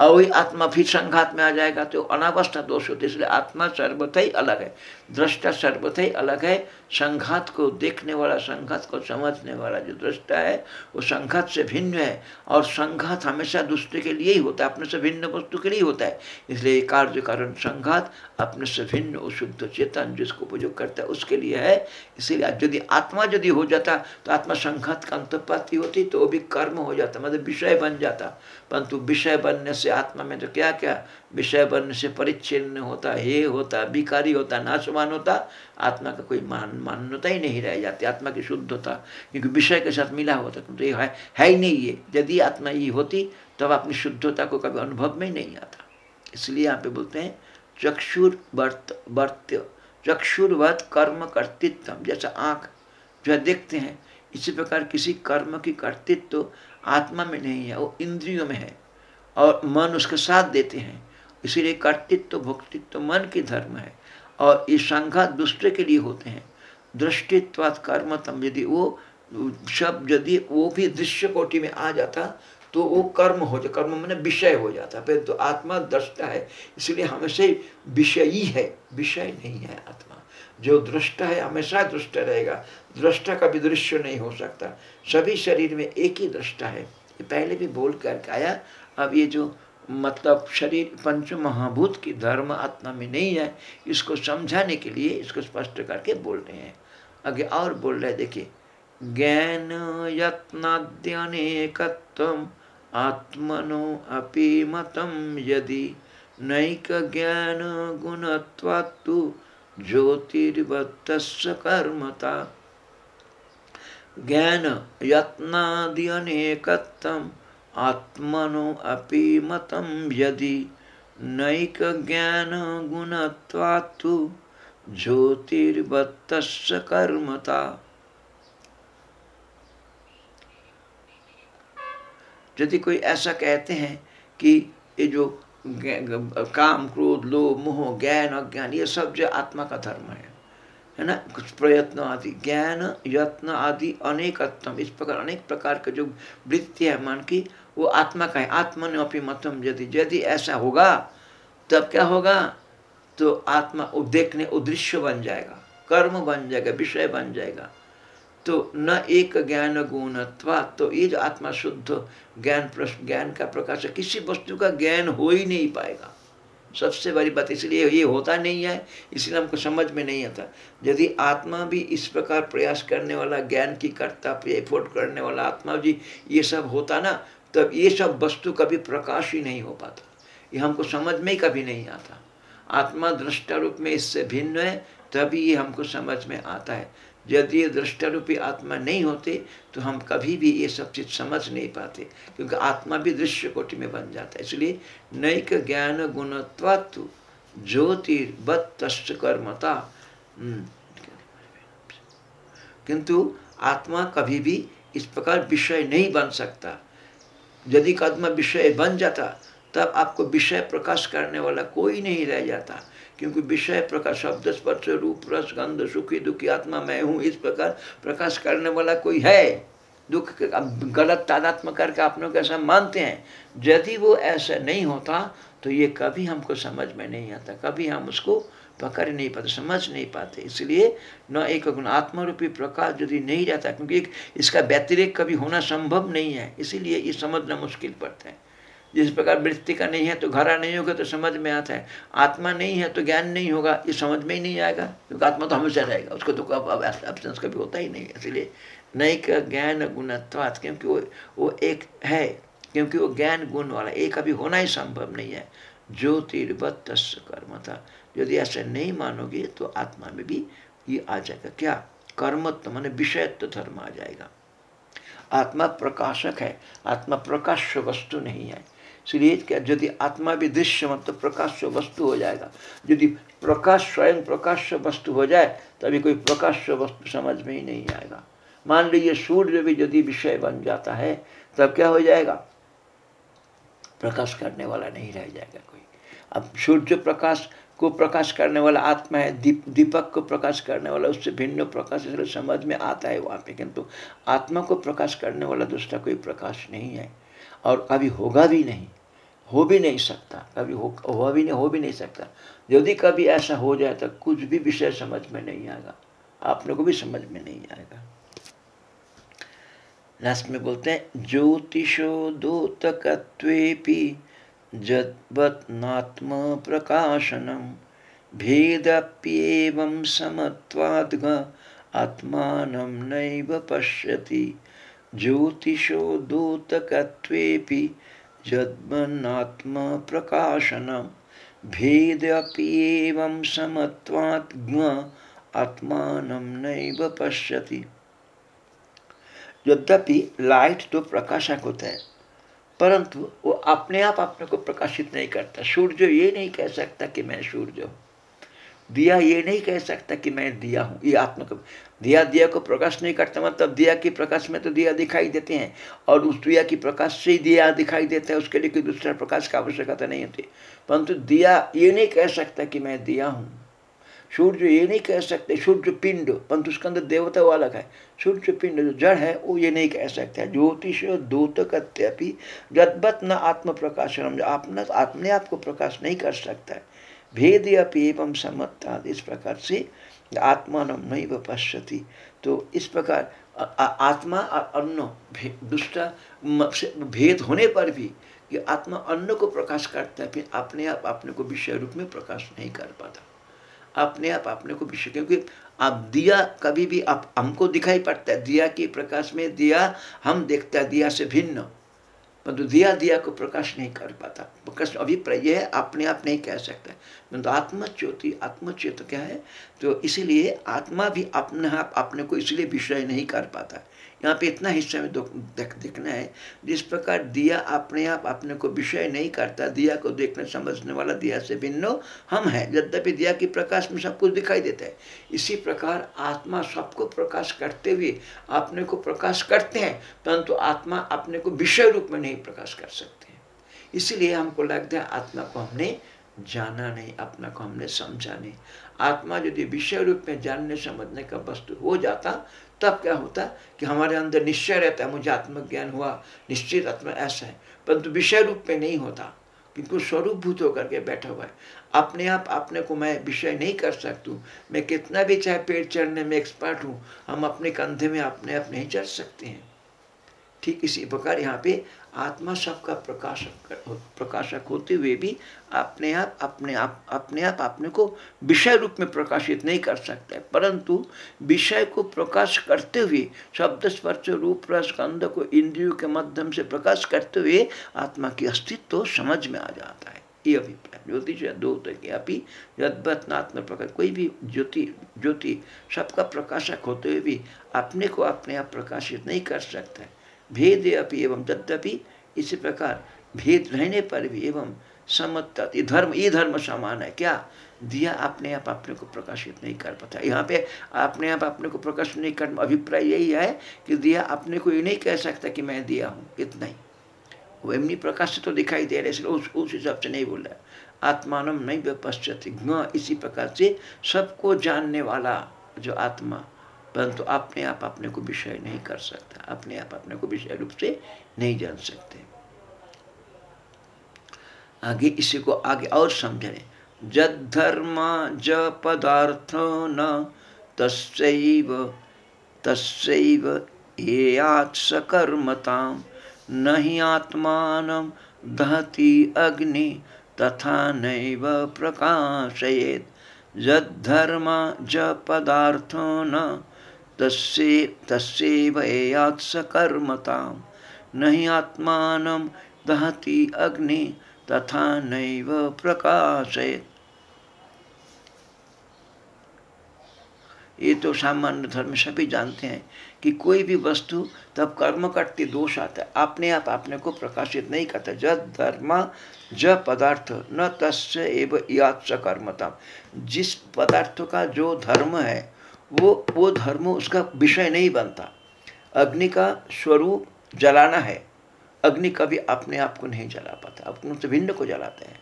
और वही आत्मा फिर संघात में आ जाएगा तो अनावस्था दोष होती है। इसलिए आत्मा सर्वथा ही अलग है। दृष्टा सर्वथा ही अलग है। संघात को देखने वाला, संघात को समझने वाला जो दृष्टा है, वो संघात से भिन्न है। और संघात हमेशा दूसरे के लिए ही होता है। अपने से भिन्न वस्तु के लिए होता है। इसलिए कार्य कारण संघात अपने से भिन्न शुद्ध चेतन जिसको उपयोग करता है उसके लिए है। इसीलिए यदि आत्मा यदि हो जाता तो आत्मा संघात का अंतपाती होती तो वो भी कर्म हो जाता मतलब विषय बन जाता। परंतु विषय बनने से आत्मा में तो क्या क्या विषय बनने से परिच्छिन्न होता हे होता विकारी होता नाशवान होता आत्मा का कोई मान मान्यता ही नहीं रह जाती आत्मा की शुद्धता। क्योंकि विषय के साथ मिला होता तो ये है, है नहीं ये। यदि आत्मा ये होती तब अपनी शुद्धता को कभी अनुभव में ही नहीं आता। इसलिए यहाँ पे बोलते हैं चक्षुर वर्त वर्त्य चक्षुर्वत कर्म कर्तृत्व। जैसा आँख जो देखते हैं, इसी प्रकार किसी कर्म की कर्तृत्व तो आत्मा में नहीं है, वो इंद्रियों में है और मन उसके साथ देते हैं। इसीलिए कर्तित्व तो भोक्तृत्व मन की धर्म है और ये संघात दूसरे के लिए होते हैं। दृष्टित्वाद कर्मतम यदि वो, शब्द यदि वो भी दृश्य कोटि में आ जाता तो वो कर्म हो जाए कर्म मैंने विषय हो जाता है। फिर तो आत्मा दृष्टा है, इसलिए हमेशा विषयी है। विषय नहीं है आत्मा। जो दृष्टा है, हमेशा दृष्ट रहेगा। दृष्टा का भी दृश्य नहीं हो सकता। सभी शरीर में एक ही दृष्टा है। ये पहले भी बोल करके आया। अब ये जो मतलब शरीर पंच महाभूत की धर्म आत्मा में नहीं है, इसको समझाने के लिए इसको स्पष्ट करके बोल रहे हैं। आगे और बोल रहे देखिए, ज्ञान यत्नाद्यनेकत्व आत्मनो अपि मतम यदि नैक ज्ञान गुणत्वात्तु ज्योतिर्वत्त कर्मता। ज्ञान यत्नाद्यनेकत्वम आत्मनो अपि मतं यदि नैक ज्ञान गुणत्वात्तु ज्योतिर्वत्तस्य कर्मता। यदि कोई ऐसा कहते हैं कि ये जो काम, क्रोध, लोभ, मोह, ज्ञान, अज्ञान, ये सब जो आत्मा का धर्म है है ना? कुछ प्रयत्न आदि, ज्ञान, यत्न आदि अनेक अनेकत्म इस प्रकार अनेक प्रकार के जो वृत्ति है मन की, वो आत्मा का है। आत्मा ने अपनी मतम यदि यदि ऐसा होगा, तब क्या होगा? तो आत्मा देखने उदृश्य बन जाएगा, कर्म बन जाएगा, विषय बन जाएगा। तो न एक ज्ञान गुणत्वा तो ये जो आत्मा शुद्ध ज्ञान ज्ञान का प्रकाश है, किसी वस्तु का ज्ञान हो ही नहीं पाएगा। सबसे बड़ी बात इसलिए ये होता नहीं है, इसलिए हमको समझ में नहीं आता। यदि आत्मा भी इस प्रकार प्रयास करने वाला, ज्ञान की करता एफोर्ट करने वाला आत्मा जी ये सब होता ना, तब ये सब वस्तु कभी प्रकाश ही नहीं हो पाता। ये हमको समझ में कभी नहीं आता। आत्मा दृष्टा रूप में इससे भिन्न है, तभी ये हमको समझ में आता है। यदि ये दृष्टारूपी आत्मा नहीं होते तो हम कभी भी ये सब चीज़ समझ नहीं पाते, क्योंकि आत्मा भी दृश्य कोटि में बन जाता है। इसलिए नैक ज्ञान गुणत्वात्व ज्योतिर्वत कर्मता। हम्म। किंतु आत्मा कभी भी इस प्रकार विषय नहीं बन सकता। यदि आत्मा विषय बन जाता, तब आपको विषय प्रकाश करने वाला कोई नहीं रह जाता। क्योंकि विषय प्रकाश, शब्द, स्पर्श, रूप, रस, गंध, सुखी, दुखी आत्मा मैं हूँ, इस प्रकार प्रकाश करने वाला कोई है। दुख गलत तादात्म करके आप लोग ऐसा मानते हैं। यदि वो ऐसा नहीं होता तो ये कभी हमको समझ में नहीं आता। कभी हम उसको पकड़ नहीं पाते, समझ नहीं पाते। इसलिए न एक गुण, आत्मरूपी प्रकाश यदि नहीं रहता, क्योंकि इसका व्यतिरेक कभी होना संभव नहीं है। इसीलिए ये समझना मुश्किल पड़ता है। जिस प्रकार वृत्ति का नहीं है तो घरा नहीं होगा तो समझ में आता है। आत्मा नहीं है तो ज्ञान नहीं होगा, ये समझ में ही नहीं आएगा, क्योंकि आत्मा तो हमेशा रहेगा, उसको तो एब्सेंस कभी होता ही नहीं इसलिए नहीं का ज्ञान गुणत्वात, क्योंकि वो वो एक है, क्योंकि वो ज्ञान गुण वाला, एक अभी होना ही संभव नहीं है। ज्योतिर्वत कर्म था यदि ऐसा नहीं मानोगे तो आत्मा में भी ये आ जाएगा। क्या? कर्मत्व मान विषयत्व धर्म आ जाएगा। आत्मा प्रकाशक है, आत्मा प्रकाश वस्तु नहीं है। इसलिए क्या यदि आत्मा भी दृश्य मतलब प्रकाश वस्तु हो जाएगा। यदि प्रकाश, स्वयं प्रकाश वस्तु हो जाए तभी कोई प्रकाश वस्तु समझ में ही नहीं आएगा। मान लीजिए, सूर्य भी यदि विषय बन जाता है, तब क्या हो जाएगा? प्रकाश करने वाला नहीं रह जाएगा कोई। अब सूर्य प्रकाश को प्रकाश करने वाला आत्मा है, दीप, दीपक को प्रकाश करने वाला, उससे भिन्न प्रकाश इसलिए समझ में आता है वहाँ पे, किंतु आत्मा को प्रकाश करने वाला दूसरा कोई प्रकाश नहीं है। और कभी होगा भी नहीं। हो भी नहीं सकता। कभी हो, हुआ भी नहीं, हो भी नहीं सकता। यदि कभी ऐसा हो जाए तो कुछ भी विषय समझ में नहीं आएगा। आपने को भी समझ में नहीं आएगा। लास्ट में बोलते हैं, ज्योतिषो दूतकत्वेपि जद्वत्नात्म प्रकाशनम भेदप्येवं समत्वाद्ग आत्मानं नैव पश्यति। ज्योतिषो दूतकत्वेऽपि जद्मन्नात्म प्रकाशन समत्वात् ज्ञ आत्मानं नैव पश्यति। यद्यपि लाइट तो प्रकाशक होता है, परंतु वो अपने आप अपने को प्रकाशित नहीं करता। सूर्य ये नहीं कह सकता कि मैं सूर्य हूँ। दिया ये नहीं कह सकता कि मैं दिया हूँ, ये आत्मा को दिया दिया को प्रकाश नहीं करता मतलब दिया के प्रकाश में तो दिया दिखाई देते हैं, और उस दिया की प्रकाश से ही दिया दिखाई देता है, उसके लिए कोई दूसरा प्रकाश की आवश्यकता नहीं होती। परंतु दिया ये नहीं कह सकता कि मैं दिया हूँ। सूर्य ये नहीं कह सकते, सूर्य पिंड, परंतु उसके अंदर देवता वो अलग है, सूर्य पिंड जो जड़ है, वो ये नहीं कह सकते। ज्योतिष दूत कत्यपि जदबत न आत्म प्रकाशन जो अपना अपने आप को प्रकाश नहीं कर सकता है। भेद एवं समत्ता इस प्रकार से आत्मा नहीं पश्यति। तो इस प्रकार आत्मा और अन्न दूसरा भेद होने पर भी कि आत्मा अन्न को प्रकाश करता है, फिर अपने आप अपने को विषय रूप में प्रकाश नहीं कर पाता। अपने आप अपने को विषय, क्योंकि आप दिया कभी भी आप, हमको दिखाई पड़ता है। दिया के प्रकाश में दिया, हम देखते हैं दिया से भिन्न। परंतु दिया दिया को प्रकाश नहीं कर पाता। प्रकाश अभिप्राय यह अपने आप नहीं कह सकता। परंतु आत्मच्योति आत्मच्योत क्या है? तो इसीलिए आत्मा भी अपने आप, अपने को इसलिए विषय नहीं कर पाता। यहाँ पे इतना हिस्सा में देख देखना है। जिस प्रकार दिया अपने आप, अपने को विषय नहीं करता, दिया को देखने, समझने वाला दिया से भिन्न हम हैं। यद्यपि दिया की प्रकाश में सब कुछ दिखाई देता है। इसी प्रकार आत्मा सबको प्रकाश करते हुए अपने को प्रकाश करते हैं, परंतु आत्मा अपने को विषय रूप में नहीं प्रकाश कर सकते इसीलिए हमको लगता है आत्मा को हमने जाना नहीं, अपना को हमने समझा नहीं। आत्मा यदि विषय रूप में जानने, समझने का वस्तु हो जाता तब क्या होता कि हमारे अंदर निश्चय रहता है, मुझे आत्मज्ञान हुआ, निश्चित आत्मा ऐसा है। परंतु विषय रूप में नहीं होता, क्योंकि स्वरूप भूत होकर के बैठा हुआ है। अपने आप, अपने को मैं विषय नहीं कर सकती मैं कितना भी, चाहे पेड़ चढ़ने में एक्सपर्ट हूँ, हम अपने कंधे में अपने आप नहीं चढ़ सकते हैं। ठीक इसी प्रकार यहाँ पे आत्मा सबका प्रकाशक प्रकाशक होते हुए भी अपने आप अपने आप अपने आप अपने को विषय रूप में प्रकाशित नहीं कर सकता। है परंतु विषय को प्रकाश करते हुए, शब्द, स्पर्श, रूप, रस, गंध को इंद्रियों के माध्यम से प्रकाश करते हुए आत्मा की अस्तित्व समझ में आ जाता है। ये अभिप्राय। ज्योतिष या दो अभी यदत्नात्म प्रकाश कोई भी ज्योति ज्योति सबका प्रकाशक होते हुए भी अपने को अपने आप प्रकाशित नहीं कर सकता है। भेद अपि एवं तद्यपि इसी प्रकार भेद रहने पर भी एवं समत्ता धर्म, ये धर्म समान है। क्या? दिया अपने आप अपने को प्रकाशित नहीं कर पाता। यहाँ पे अपने आप अपने को प्रकाशित नहीं कर, अभिप्राय यही है कि दिया अपने को ये नहीं कह सकता कि मैं दिया हूँ। इतना ही। वो एमनी प्रकाश से तो दिखाई दे रहे, इसलिए उस उस हिसाब से नहीं बोल रहा आत्मान नहीं पश्चात इसी प्रकार से सबको जानने वाला जो आत्मा, परंतु अपने आप अपने को विषय नहीं कर सकता। अपने आप अपने को विषय रूप से नहीं जान सकते। आगे इसी को आगे और समझने जद धर्म ज पदार्थ न तस्व तस्व सकर्मताम न ही आत्मान दहति अग्नि, तथा नैव प्रकाशयेत। जद्धर्म ज पदार्थ न तस्से तस्सेव एयात्सकर्मतां न हि आत्मानं दहति अग्नि तथा नैव प्रकाशयेत् ये तो सामान्य धर्म सभी जानते हैं कि कोई भी वस्तु तब कर्म करते दोष आता है। अपने आप अपने को प्रकाशित नहीं करता। जब धर्म ज पदार्थ, न तस्य एव याद स कर्मता जिस पदार्थ का जो धर्म है, वो वो धर्म उसका विषय नहीं बनता। अग्नि का स्वरूप जलाना है। अग्नि कभी अपने आप को नहीं जला पाता अपने से भिन्न को जलाते हैं।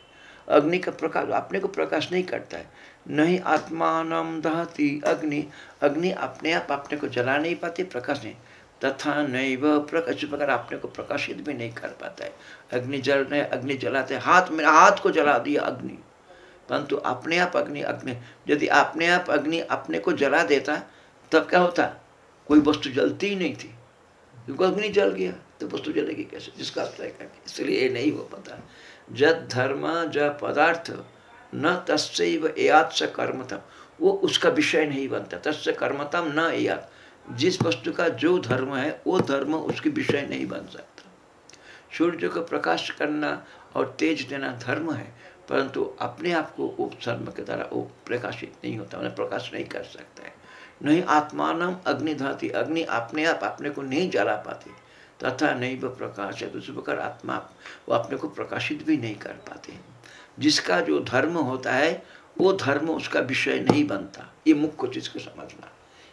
अग्नि का प्रकाश, अपने को प्रकाश नहीं करता है। नहीं आत्मान दहती अग्नि अग्नि अपने आप, अपने को जला नहीं पाती, प्रकाश नहीं। तथा नहीं वह प्रकाश प्रकार अपने को प्रकाशित भी नहीं कर पाता है। अग्नि जल रहे, अग्नि जलाते हाथ मेरा हाथ को जला दिया अग्नि। परंतु अपने आप अग्नि अग्नि, यदि अपने आप अग्नि अपने को जला देता, तब क्या होता? कोई वस्तु जलती ही नहीं थी। क्योंकि अग्नि जल गया। तो वस्तु जलेगी कैसे? जिसका तय करके। इसलिए ये नहीं हो पाता। जद धर्म ज पदार्थ, न तस्व एयात स कर्मतम। वो उसका विषय नहीं बनता। तस्य कर्मतम न एयात जिस वस्तु का जो धर्म है, वो धर्म उसकी विषय नहीं बन सकता। सूर्य को प्रकाश करना और तेज देना धर्म है, परंतु अपने आप को वो धर्म के द्वारा वो प्रकाशित नहीं होता। उन्हें प्रकाश नहीं कर सकता है। नहीं आत्मान अग्निधाती। अग्नि अपने आप, अपने को नहीं जला पाती। तथा नहीं वह प्रकाश है दूसरे प्रकार आत्मा वो अपने को प्रकाशित भी नहीं कर पाते। जिसका जो धर्म होता है, वो धर्म उसका विषय नहीं बनता। ये मुख्य चीज़ को समझना।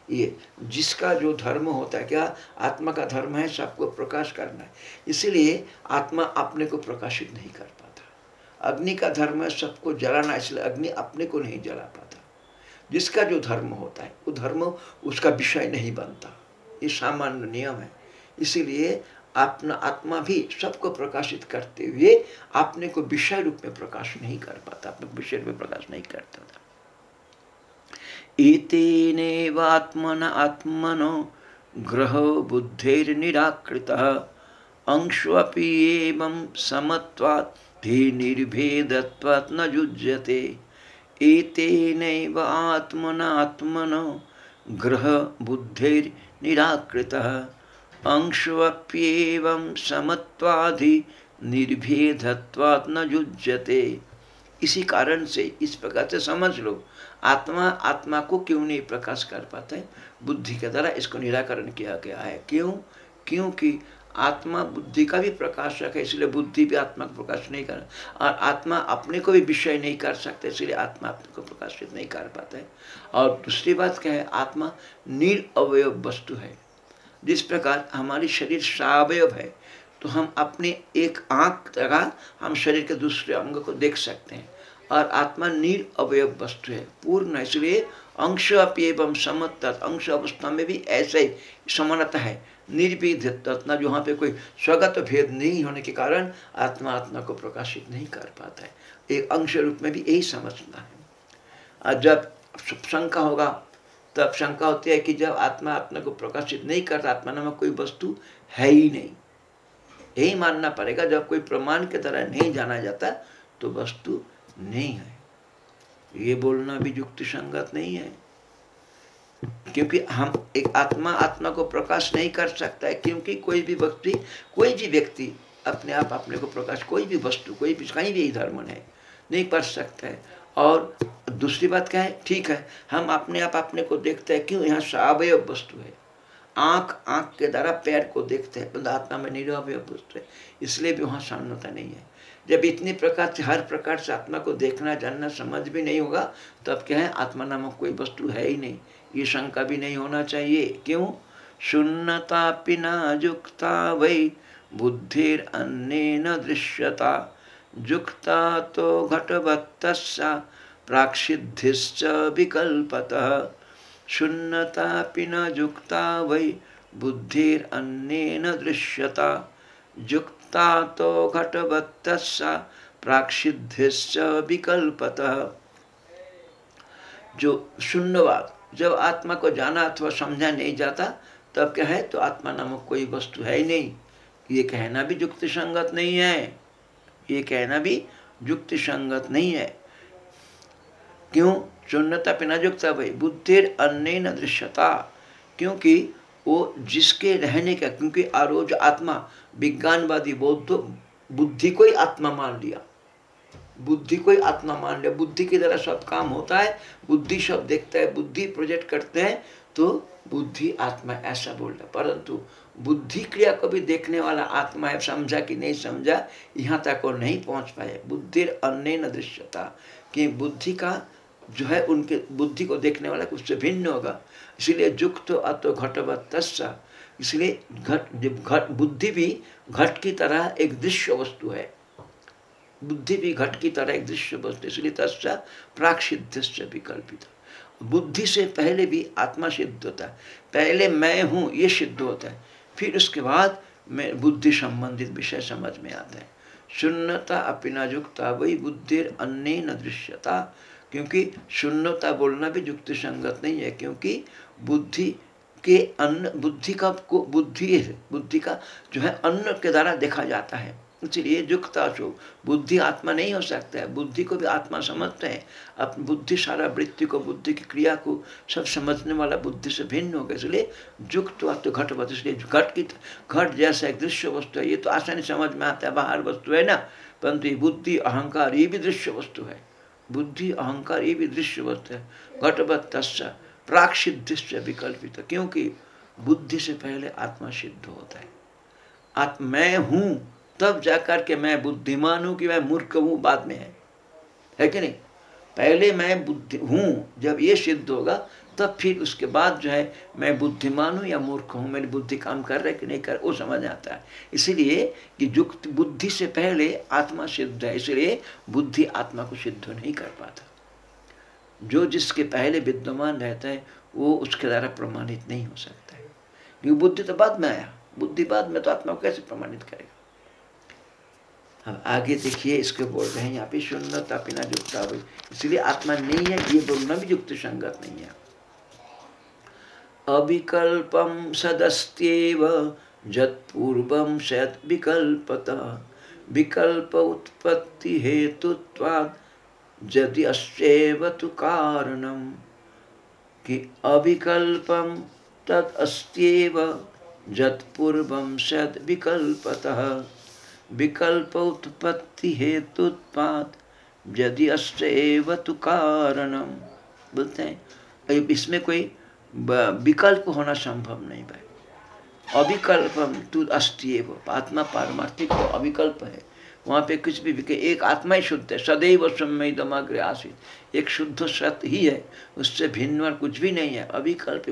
ये जिसका जो धर्म होता है, क्या आत्मा का धर्म है, सबको प्रकाश करना है। इसलिए आत्मा अपने को प्रकाशित नहीं कर पाता। अग्नि का धर्म है, सबको जलाना इसलिए अग्नि अपने को नहीं जला पाता। जिसका जो धर्म होता है, वो धर्म उसका विषय नहीं बनता। ये सामान्य नियम है। इसीलिए अपना आत्मा भी सबको प्रकाशित करते हुए अपने को विषय रूप में प्रकाश नहीं कर पाता, अपने विषय रूप में प्रकाश नहीं करता था एतेनेवात्मन आत्मनो ग्रह बुद्धिर्निराकृतः अंशोऽपि एवं समत्वात् निर्भेदत्वात् न युज्यते। एतेनैव आत्मनात्मनो ग्रह बुद्धिर्निराकृतः। अंशवप्येवं समत्वाधि निर्भेदत्वात् न युज्यते। इसी कारण से इस प्रकार से समझ लो, आत्मा आत्मा को क्यों नहीं प्रकाश कर पाता बुद्धि के द्वारा इसको निराकरण किया गया है। क्यों? क्योंकि आत्मा बुद्धि का भी प्रकाशक है, इसलिए बुद्धि भी आत्मा को प्रकाश नहीं कर, और आत्मा अपने को भी विषय नहीं कर सकते, इसलिए आत्मा अपने को प्रकाशित नहीं कर पाता है। और दूसरी बात क्या है? आत्मा निरअवय वस्तु है। जिस प्रकार हमारी शरीर सावयव है तो हम अपने एक आँख लगा हम शरीर के दूसरे अंग को देख सकते हैं। और आत्मा नीर अवयव वस्तु है, पूर्ण इसलिए अंश एवं समत अंश अवस्था में भी ऐसे ही समानता है। निर्विध तत्ना जो वहाँ पे कोई स्वगत भेद नहीं होने के कारण आत्मा आत्मा को प्रकाशित नहीं कर पाता है। एक अंश रूप में भी यही समझना है। और जब शंका होगा तब शंका होती है कि जब आत्मा आत्मा को प्रकाशित नहीं करता, आत्मा नामक कोई वस्तु है ही नहीं। यही मानना पड़ेगा, जब कोई प्रमाण के तरह नहीं जाना जाता तो वस्तु नहीं है। ये बोलना भी युक्ति संगत नहीं है। क्योंकि हम एक आत्मा आत्मा को प्रकाश नहीं कर सकता है, क्योंकि कोई भी व्यक्ति, कोई भी व्यक्ति अपने आप, अपने को प्रकाश, कोई भी वस्तु, कोई भी, कहीं भी धर्म है, नहीं कर सकता है। और दूसरी बात क्या है? ठीक है, हम अपने आप अपने को देखते हैं, क्यों यहाँ सावय वस्तु है? आँख आँख के द्वारा पैर को देखते हैं तो आत्मा में निरवय वस्तु है, इसलिए भी वहाँ साम्यता नहीं है। जब इतनी प्रकार से, हर प्रकार से आत्मा को देखना, जानना, समझ भी नहीं होगा, तब क्या है? आत्मा नामक कोई वस्तु है ही नहीं। ये शंका भी नहीं होना चाहिए। क्यों? शून्यता पिना युक्ता वही बुद्धिर अन्य न दृश्यता। युक्ता तो घटवत्त प्राक्षिधिश्च विकल्पतः। शून्यता पिना युक्ता वै बुद्धिर दृश्यता। युक्ता तो घटवत्त प्राक्षिधिश्च विकल्पतः। जो शून्यवाद जब आत्मा को जाना अथवा समझा नहीं जाता, तब क्या है? तो आत्मा नामक कोई वस्तु है ही नहीं। ये कहना भी युक्ति संगत नहीं है। ये कहना भी युक्ति संगत नहीं है। क्यों? चुन्नता पिना युक्ता भाई, बुद्धिर अन्य न दृश्यता। क्योंकि वो जिसके रहने का, क्योंकि आरोज आत्मा, विज्ञानवादी बौद्ध, बुद्धि को ही आत्मा मान लिया। बुद्धि को ही आत्मा मान लिया। बुद्धि की तरह सब काम होता है, बुद्धि सब देखता है, बुद्धि प्रोजेक्ट करते हैं तो बुद्धि आत्मा ऐसा बोल रहा परंतु बुद्धि क्रिया को भी देखने वाला आत्मा है, समझा कि नहीं समझा, यहाँ तक वो नहीं पहुँच पाए बुद्धि अन्य न दृश्यता, कि बुद्धि का जो है उनके, बुद्धि को देखने वाला उससे भिन्न होगा। इसीलिए जुक्त अतो घटवत तस्सा इसलिए घट, जब घट, बुद्धि भी घट की तरह एक दृश्य वस्तु है। बुद्धि भी घट की तरह एक दृश्य वस्तु इसलिए तस्सा प्राक सिद्ध विकल्पित। बुद्धि से पहले भी आत्मा सिद्ध होता है। पहले मैं हूँ, ये सिद्ध होता है। फिर उसके बाद में बुद्धि संबंधित विषय समझ में आते हैं। शून्यता अपिना युक्ता वही बुद्धि अन्य न दृश्यता, क्योंकि शून्यता बोलना भी युक्ति संगत नहीं है, क्योंकि बुद्धि के अन्न, बुद्धि का को, बुद्धि बुद्धि का जो है अन्न के द्वारा देखा जाता है। इसलिए युक्ता शो बुद्धि आत्मा नहीं हो सकता है। बुद्धि को भी आत्मा समझते हैं। अब बुद्धि सारा वृत्ति को, बुद्धि की क्रिया को सब समझने वाला बुद्धि से भिन्न हो गया इसलिए युक्त तो घट इसलिए घट की घट जैसा एक दृश्य वस्तु है। ये तो आसानी समझ में आता है। बाहर वस्तु है ना? परंतु ये बुद्धि, अहंकार ये भी दृश्य वस्तु है। बुद्धि, अहंकार ये भी दृश्य वस्तु है। घटवत तस्सा प्राक सिद्धि से विकल्पित। क्योंकि बुद्धि से पहले आत्मा सिद्ध होता है। आत्मा मैं हूँ तब जाकर के मैं बुद्धिमान हूँ कि मैं मूर्ख हूँ, बाद में है। है कि नहीं? पहले मैं बुद्धि, हूँ, जब ये सिद्ध होगा, तब फिर उसके बाद जो है, मैं बुद्धिमान हूँ या मूर्ख हूँ, मेरी बुद्धि काम कर रहा है कि नहीं कर वो समझ आता है। इसीलिए कि युक्त बुद्धि से पहले आत्मा सिद्ध है, इसलिए बुद्धि आत्मा को सिद्ध नहीं कर पाता। जो जिसके पहले विद्यमान रहता है, वो उसके द्वारा प्रमाणित नहीं हो सकता। है क्योंकि बुद्धि तो बाद में आया, बुद्धि बाद में तो आत्मा को कैसे प्रमाणित करेगा? अब आगे देखिए, इसके बोल रहे हैं यहाँ पे शून्यता पिना युक्ता हुई इसलिए आत्मा नहीं है, ये बोलना भी युक्त संगत नहीं है। अविकल्पम सदस्त्येव जत्पूर्वम सद विकल्पत विकल्प उत्पत्ति हेतुत्वाद यदि अस्व तो कारणम कि अविकल्पम तद अस्त्येव जत्पूर्वम सद विकल्पतः विकल्प उत्पत्ति हेतुत्पाद, यदि अस्व तो कारणम बोलते हैं इसमें कोई विकल्प होना संभव नहीं भाई। अविकल्पम तु अस्त्यव आत्मा पारमार्थिक तो अविकल्प है। वहाँ पे कुछ भी विके एक आत्मा ही शुद्ध है, सदैव समय दमाग्र आशित एक शुद्ध सत्य ही है, उससे भिन्न और कुछ भी नहीं है। अविकल्प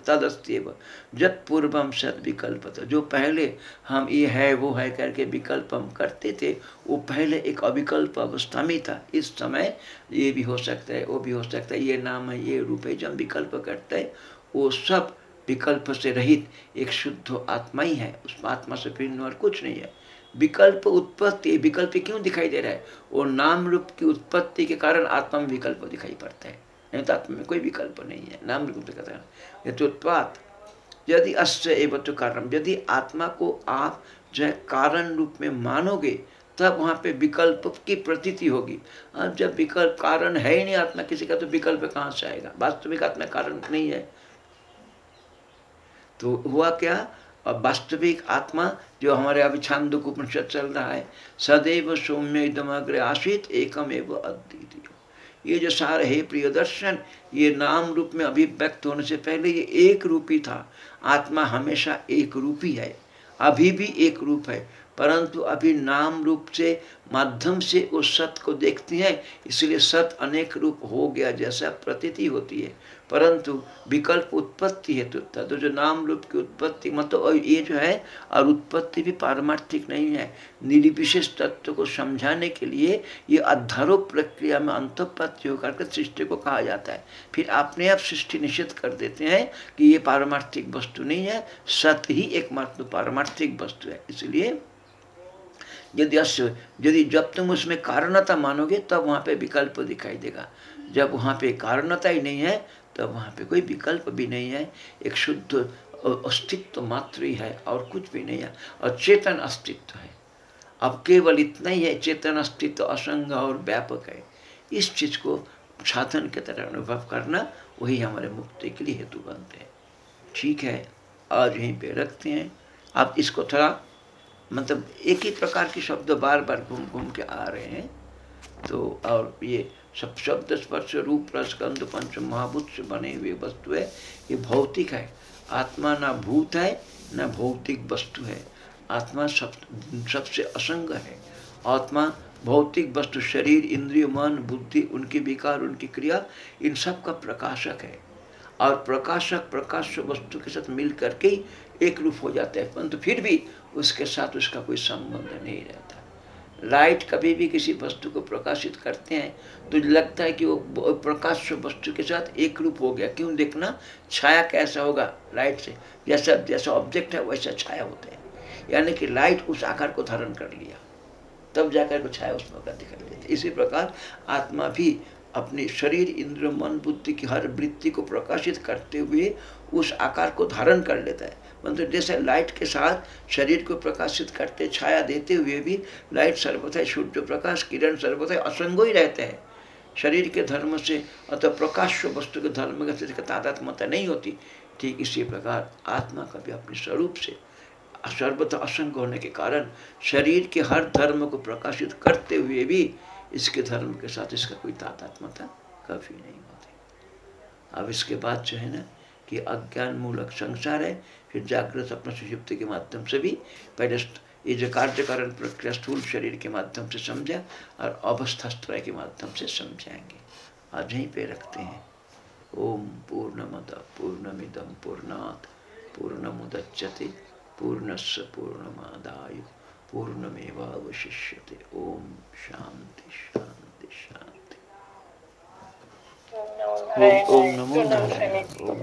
तदस्त्यव। जत पूर्वम सत विकल्प जो पहले हम ये है, वो है करके विकल्प हम करते थे, वो पहले एक अविकल्प अवस्था में था। इस समय ये भी हो सकता है, वो भी हो सकता है, ये नाम है, ये रूप है, जो हम विकल्प करते हैं, वो सब विकल्प से रहित एक शुद्ध आत्मा ही है। उस आत्मा से भिन्न और कुछ नहीं है। विकल्प उत्पत्ति, विकल्प क्यों दिखाई दे रहा है? वो नाम रूप की उत्पत्ति के कारण आत्मा में विकल्प दिखाई पड़ता है। नहीं तो आत्मा में कोई विकल्प नहीं है। नाम रूप का कारण। हेतुत्वात यदि अश्च एवं तो कारण। यदि आत्मा को आप जो है कारण रूप में मानोगे, तब वहाँ पे विकल्प की प्रतीति होगी। अब जब विकल्प कारण है ही नहीं आत्मा किसी का तो विकल्प कहाँ से आएगा? वास्तविक आत्मा कारण नहीं है। तो हुआ क्या? और वास्तविक आत्मा जो हमारे अभी छांदुक उपनिषद चल रहा है, सदैव सौम्य दमग्र आशित एकम एवं अद्वितीय ये जो सार है, प्रिय दर्शन, ये नाम रूप में अभिव्यक्त होने से पहले ये एक रूपी था। आत्मा हमेशा एक रूपी है। अभी भी एक रूप है। परंतु अभी नाम रूप से, माध्यम से उस सत को देखती हैं, इसलिए सत अनेक रूप हो गया जैसा प्रतीति होती है। परंतु विकल्प उत्पत्ति हेतु तो जो नाम रूप की उत्पत्ति मतलब ये जो है, और उत्पत्ति भी पारमार्थिक नहीं है। निर्विशेष तत्व को समझाने के लिए ये अध्यारोप प्रक्रिया में अंतपत्ति होकर के सृष्टि को कहा जाता है। फिर अपने आप सृष्टि निषेध कर देते हैं कि ये पारमार्थिक वस्तु नहीं है सत्य ही एकमात्र पारमार्थिक वस्तु है। इसलिए यदि अश्य यदि जब तुम उसमें कारणता मानोगे, तब वहाँ पे विकल्प दिखाई देगा। जब वहाँ पे कारणता ही नहीं है तब वहाँ पे कोई विकल्प भी नहीं है। एक शुद्ध अस्तित्व मात्र ही है और कुछ भी नहीं है। और चेतन अस्तित्व है। अब केवल इतना ही है, चेतन अस्तित्व असंग और व्यापक है। इस चीज़ को साधन के तरह अनुभव करना वही हमारे मुक्ति के लिए हेतु बनते हैं। ठीक है, आज यहीं पे रखते हैं। आप इसको थोड़ा मतलब एक ही प्रकार के शब्द बार बार घूम घूम के आ रहे हैं। तो और ये सब शब्द स्पर्श रूप रसगंध पंच महाभूत से बने हुए वस्तु है। ये भौतिक है। आत्मा ना भूत है, न भौतिक वस्तु है। आत्मा सब, सबसे असंग है। आत्मा, भौतिक वस्तु, शरीर, इंद्रिय, मन, बुद्धि, उनके विकार, उनकी क्रिया, इन सब का प्रकाशक है। और प्रकाशक प्रकाश वस्तु के साथ मिल करके एक रूप हो जाता है, परंतु फिर भी उसके साथ उसका कोई संबंध नहीं रहता। लाइट कभी भी किसी वस्तु को प्रकाशित करते हैं तो लगता है कि वो प्रकाश वस्तु के साथ एक रूप हो गया। क्यों देखना? छाया कैसा होगा लाइट से? जैसा जैसा ऑब्जेक्ट है, वैसा छाया होता है। यानी कि लाइट उस आकार को धारण कर लिया। तब जाकर को छाया उसमें होकर दिखाई देती इसी प्रकार आत्मा भी अपने शरीर, इंद्र, मन, बुद्धि की हर वृत्ति को प्रकाशित करते हुए उस आकार को धारण कर लेता है। मतलब जैसे लाइट के साथ शरीर को प्रकाशित करते, छाया देते हुए भी लाइट सर्वथा सूर्य प्रकाश, किरण सर्वथा असंग ही रहते हैं। शरीर के धर्म से, अतः प्रकाश वस्तु के धर्म से तादात्मता नहीं होती। ठीक इसी प्रकार आत्मा का भी अपने स्वरूप से सर्वथा असंग होने के कारण शरीर के हर धर्म को प्रकाशित करते हुए भी इसके धर्म के साथ इसका कोई तादात्मता कभी नहीं होती। अब इसके बाद जो है ना कि अज्ञान मूलक संसार है फिर जागृत अपने सुषुप्ति के माध्यम से भी पहले ये जो कार्य कारण प्रक्रिया स्थूल शरीर के माध्यम से समझा और अवस्था त्रय के माध्यम से समझाएँगे। आज यहीं पे रखते हैं। ओम पूर्णमद पूर्णमिदम पूर्णात पूर्णमुदच्यते पूर्णस्य पूर्णमादाय पूर्णमेवावशिष्यते। ओम शांति शांति शांति ओम ओम नमो नारायण ओम